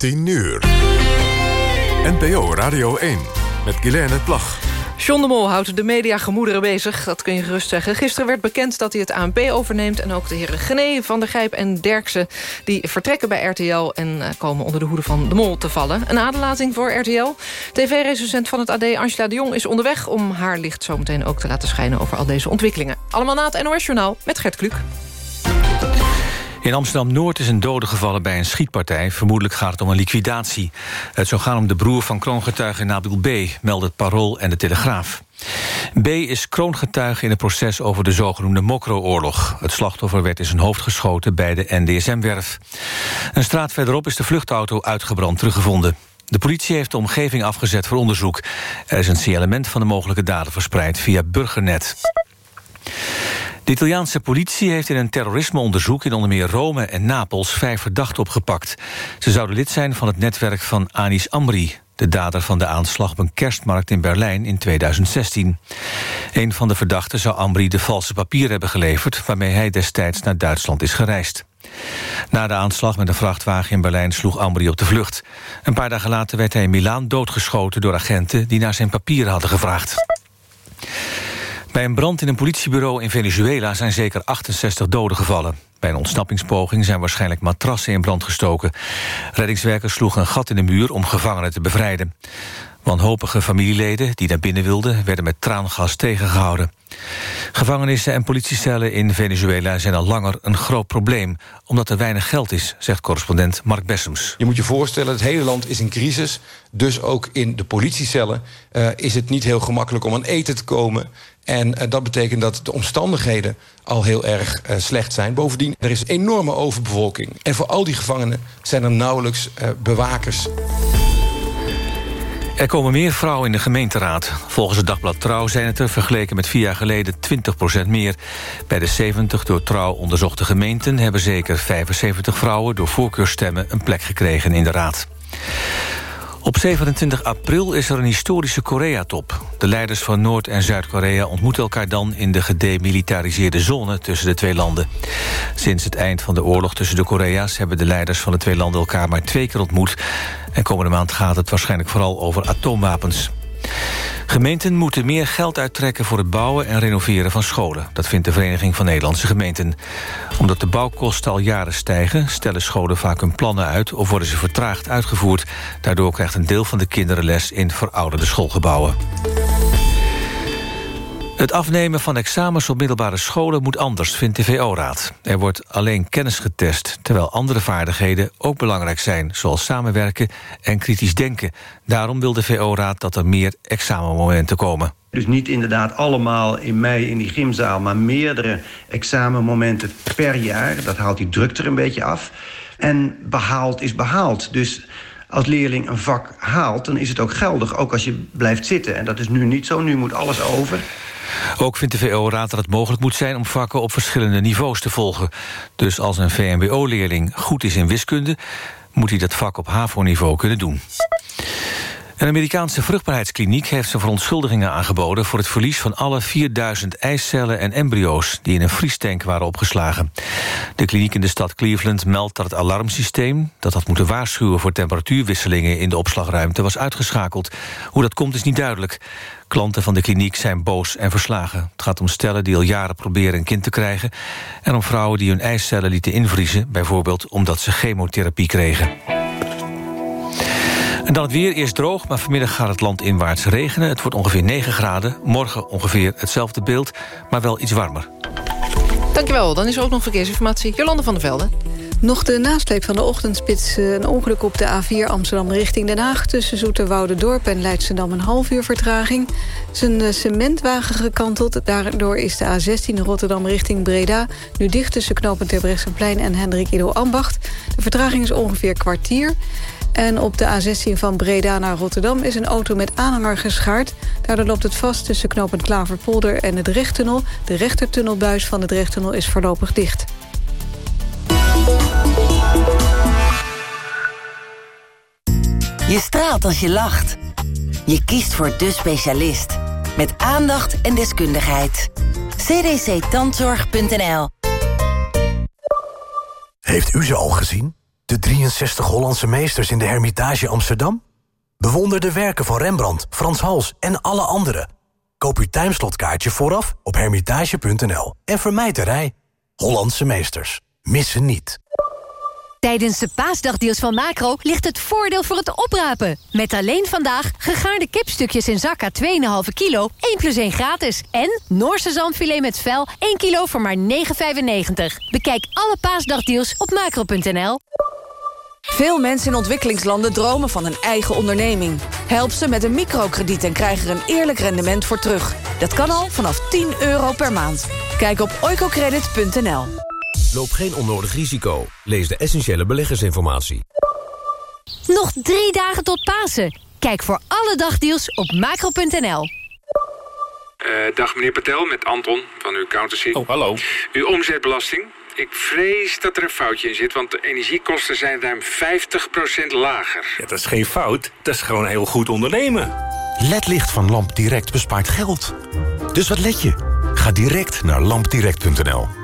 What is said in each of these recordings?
10 uur. NPO Radio 1 met Guilaine Plag. John de Mol houdt de mediagemoederen bezig, dat kun je gerust zeggen. Gisteren werd bekend dat hij het ANP overneemt... en ook de heren Gené, Van der Gijp en Derksen... die vertrekken bij RTL en eh, komen onder de hoede van de Mol te vallen. Een aderlating voor RTL. TV-recensent van het AD, Angela de Jong, is onderweg... om haar licht zometeen ook te laten schijnen over al deze ontwikkelingen. Allemaal na het NOS-journaal met Gert Kluk. In Amsterdam-Noord is een dode gevallen bij een schietpartij. Vermoedelijk gaat het om een liquidatie. Het zou gaan om de broer van kroongetuige Nabil B., meldt het Parool en de Telegraaf. B. is kroongetuige in het proces over de zogenoemde Mokro-oorlog. Het slachtoffer werd in zijn hoofd geschoten bij de NDSM-werf. Een straat verderop is de vluchtauto uitgebrand teruggevonden. De politie heeft de omgeving afgezet voor onderzoek. Er is een signalement van de mogelijke daden verspreid via Burgernet. De Italiaanse politie heeft in een terrorismeonderzoek... in onder meer Rome en Napels vijf verdachten opgepakt. Ze zouden lid zijn van het netwerk van Anis Amri... de dader van de aanslag op een kerstmarkt in Berlijn in 2016. Een van de verdachten zou Amri de valse papieren hebben geleverd... waarmee hij destijds naar Duitsland is gereisd. Na de aanslag met een vrachtwagen in Berlijn sloeg Amri op de vlucht. Een paar dagen later werd hij in Milaan doodgeschoten door agenten... die naar zijn papieren hadden gevraagd. Bij een brand in een politiebureau in Venezuela zijn zeker 68 doden gevallen. Bij een ontsnappingspoging zijn waarschijnlijk matrassen in brand gestoken. Reddingswerkers sloegen een gat in de muur om gevangenen te bevrijden. Wanhopige familieleden die naar binnen wilden... werden met traangas tegengehouden. Gevangenissen en politiecellen in Venezuela zijn al langer een groot probleem... omdat er weinig geld is, zegt correspondent Mark Bessems. Je moet je voorstellen, het hele land is in crisis. Dus ook in de politiecellen uh, is het niet heel gemakkelijk om aan eten te komen. En uh, dat betekent dat de omstandigheden al heel erg uh, slecht zijn. Bovendien, er is enorme overbevolking. En voor al die gevangenen zijn er nauwelijks bewakers. Er komen meer vrouwen in de gemeenteraad. Volgens het dagblad Trouw zijn het er vergeleken met vier jaar geleden 20% meer. Bij de 70 door Trouw onderzochte gemeenten... hebben zeker 75 vrouwen door voorkeurstemmen een plek gekregen in de raad. Op 27 april is er een historische Korea-top. De leiders van Noord- en Zuid-Korea ontmoeten elkaar dan... in de gedemilitariseerde zone tussen de twee landen. Sinds het eind van de oorlog tussen de Korea's... hebben de leiders van de twee landen elkaar maar twee keer ontmoet. En komende maand gaat het waarschijnlijk vooral over atoomwapens. Gemeenten moeten meer geld uittrekken voor het bouwen en renoveren van scholen. Dat vindt de Vereniging van Nederlandse Gemeenten. Omdat de bouwkosten al jaren stijgen... stellen scholen vaak hun plannen uit of worden ze vertraagd uitgevoerd. Daardoor krijgt een deel van de kinderen les in verouderde schoolgebouwen. Het afnemen van examens op middelbare scholen moet anders, vindt de VO-raad. Er wordt alleen kennis getest, terwijl andere vaardigheden ook belangrijk zijn... zoals samenwerken en kritisch denken. Daarom wil de VO-raad dat er meer examenmomenten komen. Dus niet inderdaad allemaal in mei in die gymzaal... maar meerdere examenmomenten per jaar. Dat haalt die druk er een beetje af. En behaald is behaald. Dus als leerling een vak haalt, dan is het ook geldig. Ook als je blijft zitten. En dat is nu niet zo. Nu moet alles over. Ook vindt de VO-raad dat het mogelijk moet zijn om vakken op verschillende niveaus te volgen. Dus als een VMBO-leerling goed is in wiskunde... moet hij dat vak op HAVO-niveau kunnen doen. Een Amerikaanse vruchtbaarheidskliniek heeft zijn verontschuldigingen aangeboden... voor het verlies van alle 4000 eicellen en embryo's... die in een vriestank waren opgeslagen. De kliniek in de stad Cleveland meldt dat het alarmsysteem... dat had moeten waarschuwen voor temperatuurwisselingen in de opslagruimte... was uitgeschakeld. Hoe dat komt is niet duidelijk. Klanten van de kliniek zijn boos en verslagen. Het gaat om stellen die al jaren proberen een kind te krijgen... en om vrouwen die hun eicellen lieten invriezen... bijvoorbeeld omdat ze chemotherapie kregen. En dan het weer, eerst droog, maar vanmiddag gaat het land inwaarts regenen. Het wordt ongeveer 9 graden. Morgen ongeveer hetzelfde beeld, maar wel iets warmer. Dankjewel, dan is er ook nog verkeersinformatie. Jolande van der Velde. Nog de nasleep van de ochtendspits. Eh, een ongeluk op de A4 Amsterdam richting Den Haag... tussen Dorp en Leidschendam een half uur vertraging. Zijn eh, cementwagen gekanteld. Daardoor is de A16 Rotterdam richting Breda... nu dicht tussen knooppunt Terbrechtseplein en Hendrik Ido Ambacht. De vertraging is ongeveer kwartier. En op de A16 van Breda naar Rotterdam is een auto met aanhanger geschaard. Daardoor loopt het vast tussen knooppunt Klaverpolder en het Rechttunnel. De rechtertunnelbuis van het Rechttunnel is voorlopig dicht. Je straalt als je lacht. Je kiest voor de specialist. Met aandacht en deskundigheid. cdctandzorg.nl Heeft u ze al gezien? De 63 Hollandse meesters in de Hermitage Amsterdam? Bewonder de werken van Rembrandt, Frans Hals en alle anderen. Koop uw timeslotkaartje vooraf op hermitage.nl en vermijd de rij. Hollandse meesters. Missen niet. Tijdens de paasdagdeals van Macro ligt het voordeel voor het oprapen. Met alleen vandaag gegaarde kipstukjes in zakka 2,5 kilo, 1 plus 1 gratis. En Noorse zandfilet met vel, 1 kilo voor maar 9,95. Bekijk alle paasdagdeals op macro.nl. Veel mensen in ontwikkelingslanden dromen van een eigen onderneming. Help ze met een microkrediet en krijg er een eerlijk rendement voor terug. Dat kan al vanaf 10 euro per maand. Kijk op oicocredit.nl. Loop geen onnodig risico. Lees de essentiële beleggersinformatie. Nog drie dagen tot Pasen. Kijk voor alle dagdeals op macro.nl. Uh, dag meneer Patel, met Anton van uw accountancy. Oh, hallo. Uw omzetbelasting. Ik vrees dat er een foutje in zit, want de energiekosten zijn ruim 50% lager. Ja, dat is geen fout, dat is gewoon heel goed ondernemen. LED-licht van LampDirect bespaart geld. Dus wat let je? Ga direct naar lampdirect.nl.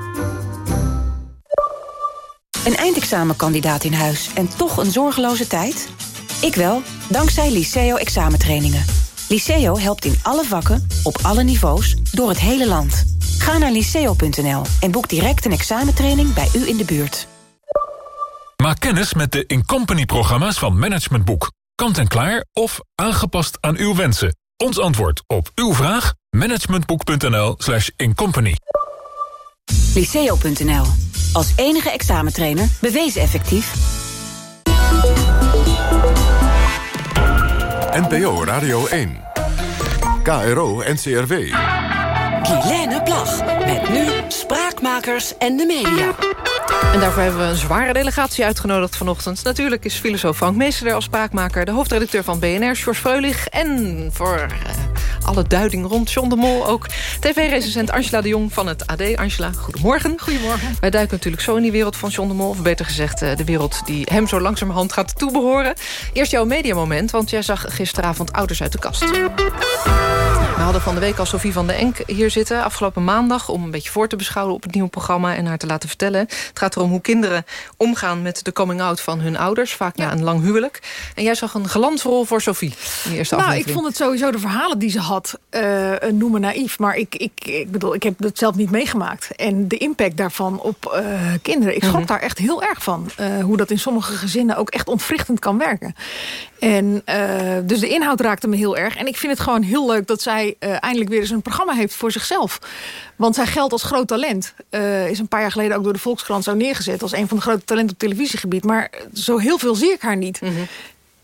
Een eindexamenkandidaat in huis en toch een zorgeloze tijd? Ik wel, dankzij Liceo examentrainingen. Liceo helpt in alle vakken, op alle niveaus, door het hele land. Ga naar liceo.nl en boek direct een examentraining bij u in de buurt. Maak kennis met de Incompany-programma's van Management Boek. Kant en klaar of aangepast aan uw wensen. Ons antwoord op uw vraag? managementboek.nl slash incompany. Liceo.nl. Als enige examentrainer bewezen effectief. NPO Radio 1. KRO NCRW. Guilaine Plag. Met nu Spraakmakers en de media. En daarvoor hebben we een zware delegatie uitgenodigd vanochtend. Natuurlijk is filosoof Frank Meester als spraakmaker... de hoofdredacteur van BNR, George Freulich... en voor uh, alle duiding rond John de Mol ook tv-recensent Angela de Jong van het AD. Angela, goedemorgen. Goedemorgen. Wij duiken natuurlijk zo in die wereld van John de Mol... of beter gezegd uh, de wereld die hem zo langzamerhand gaat toebehoren. Eerst jouw mediamoment, want jij zag gisteravond Ouders uit de Kast. We hadden van de week al Sofie van den Enk hier zitten... afgelopen maandag om een beetje voor te beschouwen op het nieuwe programma... en haar te laten vertellen. Het gaat erom hoe kinderen omgaan met de coming-out van hun ouders. Vaak na een lang huwelijk. En jij zag een glansrol voor Sofie in de eerste nou, aflevering. ik vond het sowieso de verhalen die ze had uh, noemen naïef. Maar ik, ik, ik bedoel, ik heb het zelf niet meegemaakt. En de impact daarvan op uh, kinderen. Ik schrok mm -hmm. daar echt heel erg van. Uh, hoe dat in sommige gezinnen ook echt ontwrichtend kan werken. En dus de inhoud raakte me heel erg. En ik vind het gewoon heel leuk dat zij eindelijk weer eens een programma heeft voor zichzelf. Want zij geldt als groot talent. Uh, is een paar jaar geleden ook door de Volkskrant zo neergezet... als een van de grote talenten op televisiegebied. Maar zo heel veel zie ik haar niet. -hmm.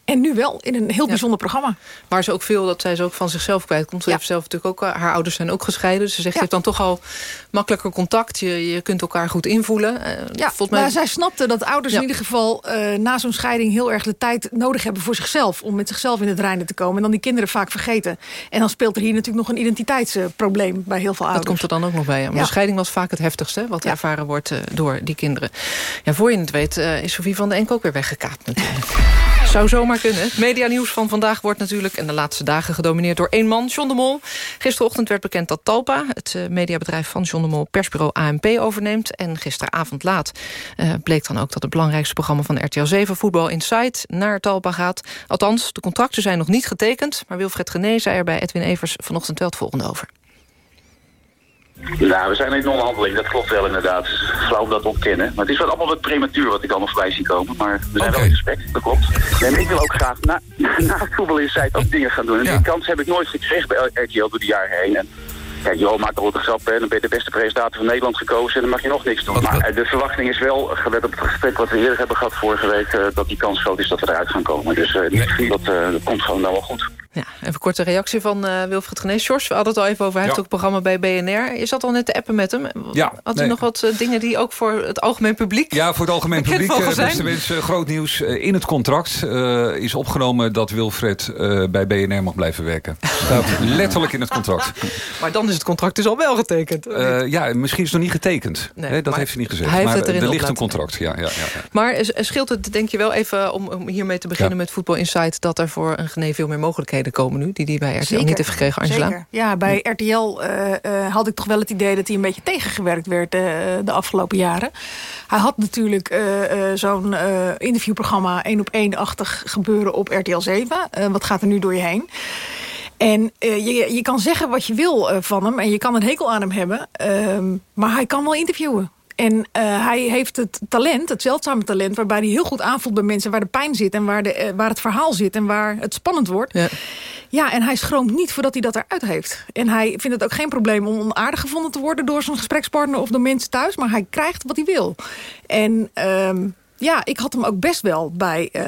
En nu wel, in een heel bijzonder ja. programma. Maar ze ook veel dat zij ze ook van zichzelf kwijtkomt. Ze ja. heeft zelf natuurlijk ook, haar ouders zijn ook gescheiden. Dus ze zegt, ja. je hebt dan toch al makkelijker contact. Je, je kunt elkaar goed invoelen. Uh, ja, volgens mij... maar zij snapte dat ouders in ieder geval... Uh, na zo'n scheiding heel erg de tijd nodig hebben voor zichzelf. Om met zichzelf in het reinen te komen. En dan die kinderen vaak vergeten. En dan speelt er hier natuurlijk nog een identiteitsprobleem bij heel veel ouders. Dat komt er dan ook nog bij. Maar de scheiding was vaak het heftigste. Wat ervaren wordt door die kinderen. Ja, voor je het weet is Sofie van den Enk ook weer weggekaapt natuurlijk. Zou zomaar kunnen. Het medianieuws van vandaag wordt natuurlijk... en de laatste dagen gedomineerd door één man, John de Mol. Gisterochtend werd bekend dat Talpa, het uh, mediabedrijf van John de Mol... persbureau ANP overneemt. En gisteravond laat uh, bleek dan ook dat het belangrijkste programma van RTL 7... Voetbal Insight naar Talpa gaat. Althans, de contracten zijn nog niet getekend... maar Wilfred Gené zei er bij Edwin Evers vanochtend wel het volgende over. Nou, we zijn in onderhandeling, dat klopt wel inderdaad. Flauw om dat te ontkennen. Maar het is wel allemaal wat prematuur wat ik allemaal voorbij zie komen. Maar we zijn okay. wel in gesprek, dat klopt. En ik wil ook graag na, na het voetbal Insight ook dingen gaan doen. En ja. die kans heb ik nooit gekregen bij RTL door de jaren heen. En Kijk, Jo maakt al een grap en dan ben je de beste presentator van Nederland gekozen en dan mag je nog niks doen. Wat, maar de verwachting is wel, gelet op het gesprek wat we eerder hebben gehad vorige week, uh, dat die kans groot is dat we eruit gaan komen. Dus uh, nee. dat, uh, dat komt gewoon nou wel goed. Ja, even een korte reactie van uh, Wilfried Genees. George, we hadden het al even over, hij ja. heeft ook een programma bij BNR. Je zat al net te appen met hem. Ja, Had nee. u nog wat uh, dingen die ook voor het algemeen publiek... Ja, voor het algemeen publiek, uh, beste mensen, groot nieuws. in het contract is opgenomen dat Wilfred bij BNR mag blijven werken. Staat letterlijk in het contract. maar dan is het contract dus al wel getekend. ja, misschien is het nog niet getekend. Nee, dat heeft hij niet gezegd. Hij maar het er ligt een contract, ja, ja, ja. Maar scheelt het denk je wel even, om, om hiermee te beginnen met Voetbal Insight... dat er voor een Genee veel meer mogelijkheden komen nu... die hij bij RTL niet heeft gekregen, Angela? Zeker. Ja, bij RTL had ik toch wel het idee dat hij een beetje tegengewerkt werd de afgelopen jaren. Hij had natuurlijk zo'n interviewprogramma... één op één-achtig gebeuren op RTL 7. wat gaat er nu door je heen? En uh, je, je kan zeggen wat je wil uh, van hem. En je kan een hekel aan hem hebben. Uh, maar hij kan wel interviewen. En uh, hij heeft het talent, het zeldzame talent... waarbij hij heel goed aanvoelt bij mensen waar de pijn zit... en waar, de, waar het verhaal zit en waar het spannend wordt. Ja. ja, en hij schroomt niet voordat hij dat eruit heeft. En hij vindt het ook geen probleem om onaardig gevonden te worden... door zijn gesprekspartner of door mensen thuis. Maar hij krijgt wat hij wil. En... Ehm, ja, ik had hem ook best wel bij uh,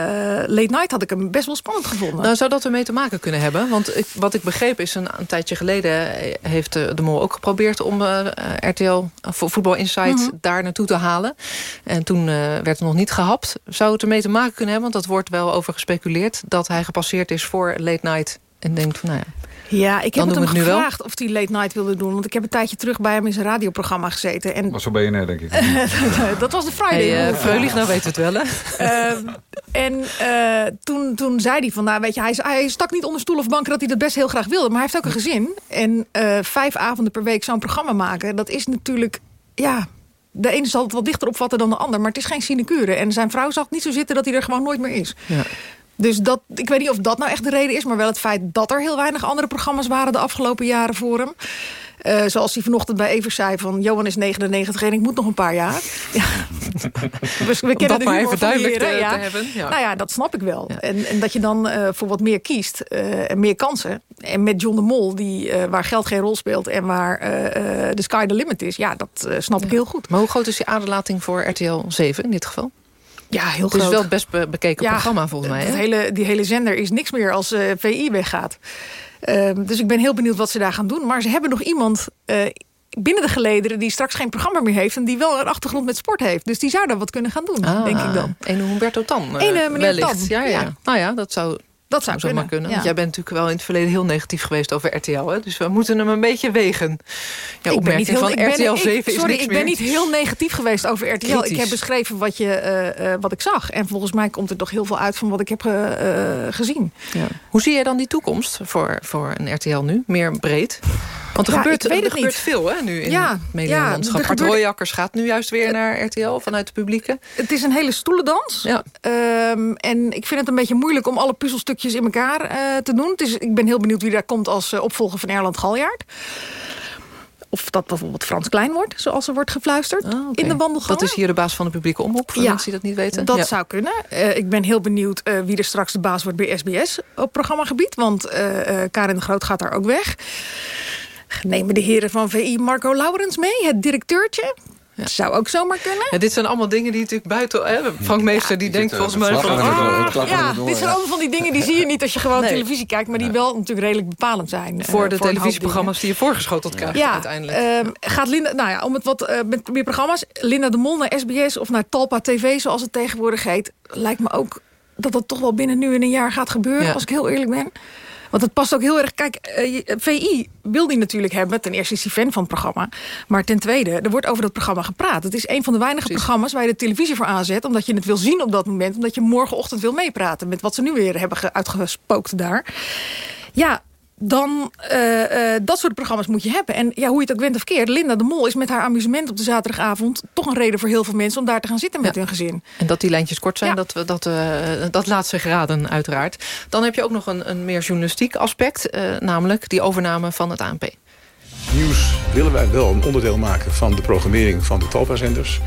Late Night had ik hem best wel spannend gevonden. Nou, zou dat ermee te maken kunnen hebben? Want ik, wat ik begreep is, een, een tijdje geleden heeft de, Mol ook geprobeerd om uh, RTL voor Voetbal Insight mm -hmm. daar naartoe te halen. En toen werd er nog niet gehapt. Zou het ermee te maken kunnen hebben? Want dat wordt wel over gespeculeerd dat hij gepasseerd is voor Late Night. En denkt van, nou ja, ja, ik heb het hem gevraagd of hij late night wilde doen. Want ik heb een tijdje terug bij hem in zijn radioprogramma gezeten. En... Was zo BNR, denk ik. dat was de Friday. Hey, uh, Freulich, nou weet het wel, hè? Uh, en uh, toen, toen zei hij van, nou weet je, hij, hij stak niet onder stoel of banken dat hij dat best heel graag wilde. Maar hij heeft ook een gezin. En uh, vijf avonden per week zo'n programma maken, dat is natuurlijk, ja... De ene zal het wat dichter opvatten dan de ander, maar het is geen sinecure. En zijn vrouw zag niet zo zitten dat hij er gewoon nooit meer is. Ja. Dus dat, ik weet niet of dat nou echt de reden is... maar wel het feit dat er heel weinig andere programma's waren... de afgelopen jaren voor hem. Uh, zoals hij vanochtend bij Evers zei van... Johan is 99 en ik moet nog een paar jaar. Ja. we, we kennen dat maar even duidelijk te, ja. te, hebben. Ja. Nou ja, dat snap ik wel. Ja. En, en, dat je dan uh, voor wat meer kiest uh, en meer kansen. En met John de Mol, die, waar geld geen rol speelt... en waar de sky the limit is, ja, dat snap ik heel goed. Maar hoe groot is die aderlating voor RTL 7 in dit geval? Ja, heel het groot. is wel het best be bekeken ja, programma volgens mij. Hè? Hele, die hele zender is niks meer als uh, VI weggaat. Uh, dus ik ben heel benieuwd wat ze daar gaan doen. Maar ze hebben nog iemand uh, binnen de gelederen... die straks geen programma meer heeft... en die wel een achtergrond met sport heeft. Dus die zou daar wat kunnen gaan doen, ah, denk ik dan. En Humberto Tan Ene meneer Tan. Ja, ja. ja. Nou ja, dat zou dat zou kunnen. Maar kunnen. Ja. Want jij bent natuurlijk wel in het verleden heel negatief geweest over RTL. Hè? Dus we moeten hem een beetje wegen. Ja, ik ben niet heel, van ik ben, RTL 7 ik, is sorry, niks ik meer. ben niet heel negatief geweest over RTL. Kritisch. Ik heb beschreven wat, je, uh, uh, wat ik zag. En volgens mij komt er toch heel veel uit van wat ik heb uh, gezien. Ja. Hoe zie jij dan die toekomst voor, voor een RTL nu? Meer breed? Want er ja, gebeurt, er het gebeurt niet. veel hè, nu in Ja, het medialandschap. ja, gebeurt- gaat nu juist weer naar RTL vanuit de publieke. Het is een hele stoelendans. Ja. Ehm, en ik vind het een beetje moeilijk om alle puzzelstukjes in elkaar eh, te doen. Het is, ik ben heel benieuwd wie daar komt als eh, opvolger van Erland Galjaard. Of dat bijvoorbeeld Frans Klein wordt, zoals er wordt gefluisterd Ah, in de wandelgang. Dat is hier de baas van de publieke omroep, voor Ja, mensen die dat niet weten. Dat Ja. zou kunnen. Eh, ik ben heel benieuwd eh, wie er straks de baas wordt bij SBS op programmagebied. Want eh, eh, Karin de Groot gaat daar ook weg. Nemen de heren van VI Marco Laurens mee, het directeurtje. Zou ook zomaar kunnen. Ja, dit zijn allemaal dingen die natuurlijk buiten... Hè, Frank Meester die denkt volgens mij van... ah, Ja, dit zijn allemaal van die dingen die zie je niet als je gewoon Nee. televisie kijkt... maar die wel natuurlijk redelijk bepalend zijn. eh, voor de een hoop televisieprogramma's die je voorgeschoteld krijgt ja, uiteindelijk. ehm, gaat Linda, nou ja, om het wat eh, met meer programma's, Linda de Mol naar SBS of naar Talpa TV, zoals het tegenwoordig heet, lijkt me ook dat dat toch wel binnen nu in een jaar gaat gebeuren, Ja. als ik heel eerlijk ben. Want het past ook heel erg. Kijk, eh, je- VI wil die natuurlijk hebben. Ten eerste is hij fan van het programma. Maar ten tweede, er wordt over dat programma gepraat. Het is een van de weinige programma's waar je de televisie voor aanzet. Omdat je het wil zien op dat moment. Omdat je morgenochtend wil meepraten met wat ze nu weer hebben ge- uitgespookt daar. Ja, dan eh, eh, dat soort programma's moet je hebben. En ja, hoe je het ook went of keert. Linda de Mol is met haar amusement op de zaterdagavond... toch een reden voor heel veel mensen om daar te gaan zitten met hun gezin. En dat die lijntjes kort zijn, Ja. dat, we- dat, eh, dat laat zich raden uiteraard. Dan heb je ook nog een, een meer journalistiek aspect. eh, namelijk die overname van het ANP. Nieuws willen wij wel een onderdeel maken van de programmering van de Talpa-zenders.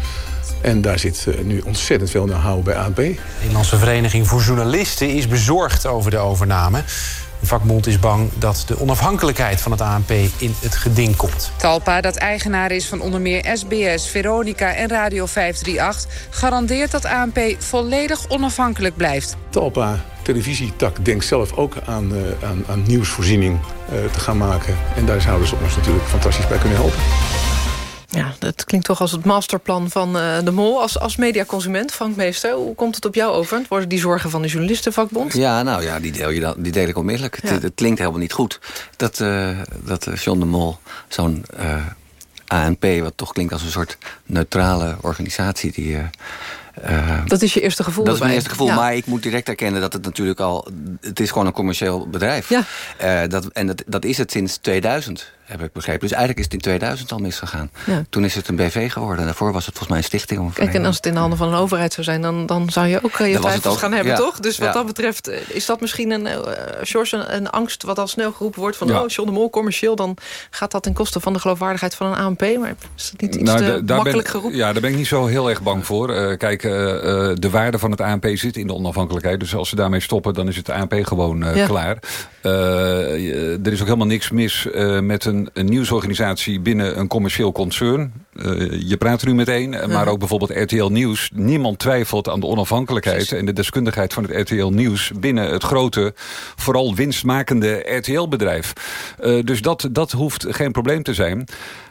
En daar zit nu ontzettend veel know-how bij ANP. De Nederlandse Vereniging voor Journalisten is bezorgd over de overname. De vakbond is bang dat de onafhankelijkheid van het ANP in het geding komt. Talpa, dat eigenaar is van onder meer SBS, Veronica en Radio 538... garandeert dat ANP volledig onafhankelijk blijft. Talpa televisietak denkt zelf ook aan, eh, aan, aan nieuwsvoorziening eh, te gaan maken. En daar zouden ze ons natuurlijk fantastisch bij kunnen helpen. Ja, dat klinkt toch als het masterplan van eh, de Mol. Als, als mediaconsument, Frank Meester, hoe komt het op jou over? Het worden die zorgen van de journalistenvakbond? Ja, nou ja, die deel, je dan, die deel ik onmiddellijk. Het, het klinkt helemaal niet goed. Dat, eh, dat eh, John de Mol zo'n ANP, wat toch klinkt als een soort neutrale organisatie... die dat is je eerste gevoel Dat is mijn eerste gevoel, Ja. maar ik moet direct erkennen dat het natuurlijk al... Het is gewoon een commercieel bedrijf. Ja. Dat, en dat, dat is het sinds 2000, heb ik begrepen. Dus eigenlijk is het in 2000 al misgegaan. Ja. Toen is het een BV geworden. Daarvoor was het volgens mij een stichting. Of Kijk, en als het in de handen van een overheid zou zijn... dan, dan zou je ook eh, je Dan het twijfels ook, gaan hebben, ja. toch? Dus wat Ja. dat betreft eh, is dat misschien een, uh, George, een, een angst... wat al snel geroepen wordt van... Ja. oh, John de Mol, commercieel... dan gaat dat ten koste van de geloofwaardigheid van een ANP. Maar is dat niet iets Nou, te makkelijk ben, geroepen? Ja, daar ben ik niet zo heel erg bang voor. Eh, kijk, de waarde van het ANP zit in de onafhankelijkheid. Dus als ze daarmee stoppen, dan is het ANP gewoon eh, Ja. klaar. Eh, je- er is ook helemaal niks mis eh, met een, een nieuwsorganisatie binnen een commercieel concern. Eh, je praat er nu meteen, maar ook bijvoorbeeld RTL Nieuws. Niemand twijfelt aan de onafhankelijkheid en de deskundigheid van het RTL Nieuws binnen het grote, vooral winstmakende RTL-bedrijf. Eh, dus dat, dat hoeft geen probleem te zijn.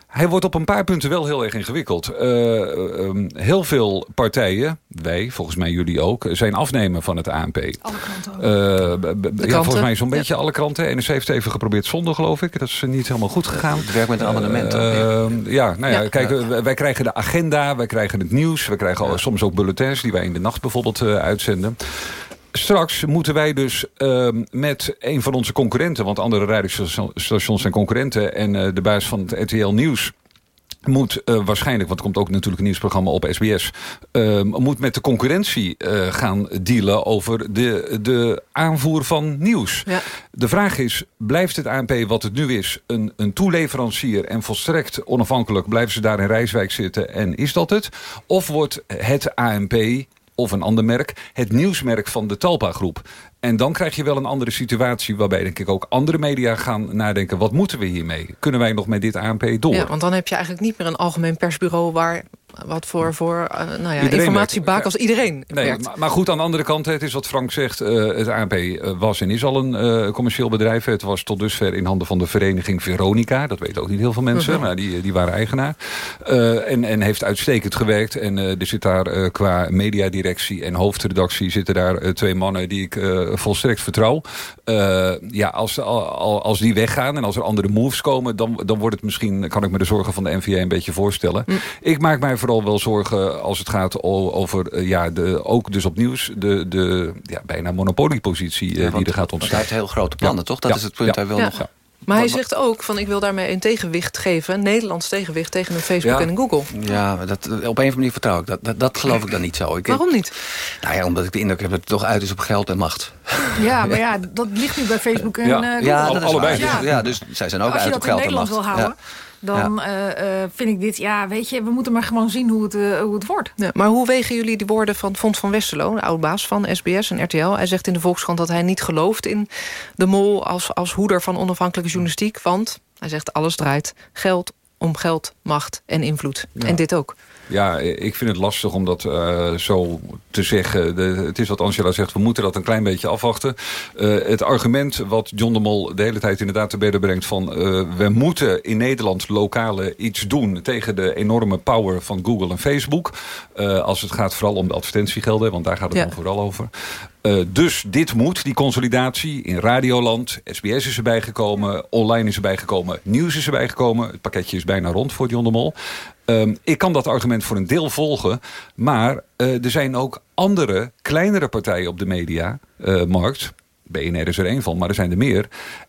Hij wordt op een paar punten wel heel erg ingewikkeld. Eh, ehm, heel veel partijen, wij, volgens mij jullie ook... zijn afnemen van het ANP. Alle kranten Ja, volgens mij zo'n beetje alle kranten. NRC heeft even geprobeerd zonder, geloof ik. Dat is niet helemaal goed gegaan. Het werkt met een abonnement. ook, ja. Ehm, ja, nou ja, Ja. kijk, wij, wij krijgen de agenda, wij krijgen het nieuws... we krijgen soms ook bulletins die wij in de nacht bijvoorbeeld eh, uitzenden. Straks moeten wij dus ehm, met een van onze concurrenten... want andere radiostations zijn concurrenten... en eh, de baas van het RTL Nieuws moet eh, waarschijnlijk, want er komt ook natuurlijk een nieuwsprogramma op SBS... ehm, moet met de concurrentie eh, gaan dealen over de, de aanvoer van nieuws. Ja. De vraag is, blijft het ANP wat het nu is een, een toeleverancier... en volstrekt onafhankelijk blijven ze daar in Rijswijk zitten en is dat het? Of wordt het ANP of een ander merk het nieuwsmerk van de Talpa-groep? En dan krijg je wel een andere situatie... waarbij denk ik ook andere media gaan nadenken... wat moeten we hiermee? Kunnen wij nog met dit ANP door? Ja, want dan heb je eigenlijk niet meer een algemeen persbureau... waar wat voor, voor eh, nou ja, informatiebaak als iedereen Nee, werkt. maar, maar goed, aan de andere kant, het is wat Frank zegt. eh, het ANP eh, was en is al een commercieel bedrijf. Het was tot dusver in handen van de vereniging Veronica. Dat weten ook niet heel veel mensen, Mhm. maar die, die waren eigenaar. En, en heeft uitstekend gewerkt. En er zit daar qua mediadirectie en hoofdredactie... zitten daar twee mannen die ik volstrekt vertrouw. Eh, ja, als, al- als die weggaan en als er andere moves komen... Dan, dan wordt het misschien, kan ik me de zorgen van de NVA een beetje voorstellen. Ik maak mij vooral wel zorgen als het gaat over... eh, ja, de, ook dus op nieuws, de, de ja, bijna monopoliepositie eh, Ja, die er gaat ontstaan. hij heeft heel grote plannen, toch? Dat is het punt. Hij wil nog- Maar hij zegt ook, van ik wil daarmee een tegenwicht geven... een Nederlands tegenwicht tegen een Facebook Ja. en een Google. Ja, dat, op een of andere manier vertrouw ik dat. Dat, dat geloof ik dan niet zo. Ik, Waarom niet? Nou ja, omdat ik de indruk heb dat het toch uit is op geld en macht. Ja, maar ja, dat ligt nu bij Facebook en ja, eh, Google. ja, dat is allebei. waar. Ja. dus zij zijn ook Als je uit dat op in geld en Nederland macht. wil houden, Ja. dan eh, eh, vind ik dit... Ja, weet je, we moeten maar gewoon zien hoe het, eh, hoe het wordt. Ja, maar hoe wegen jullie die woorden van Fons van Westerlo... de oud-baas van SBS en RTL? Hij zegt in de Volkskrant dat hij niet gelooft in de mol... als, als hoeder van onafhankelijke journalistiek. Want, hij zegt, alles draait geld om geld, macht en invloed. Ja. En dit ook. Ja, ik vind het lastig om dat eh, zo te zeggen. De, het is wat Angela zegt, we moeten dat een klein beetje afwachten. Eh, het argument wat John de Mol de hele tijd inderdaad te bedden brengt... van eh, we moeten in Nederland lokale iets doen... tegen de enorme power van Google en Facebook. Eh, als het gaat vooral om de advertentiegelden, want daar gaat het Ja. dan vooral over. Dus dit moet, die consolidatie in Radioland. SBS is erbij gekomen, online is erbij gekomen, nieuws is erbij gekomen. Het pakketje is bijna rond voor John de Mol. Ehm, ik kan dat argument voor een deel volgen. Maar eh, er zijn ook andere, kleinere partijen op de mediamarkt. BNR is er één van, maar er zijn er meer.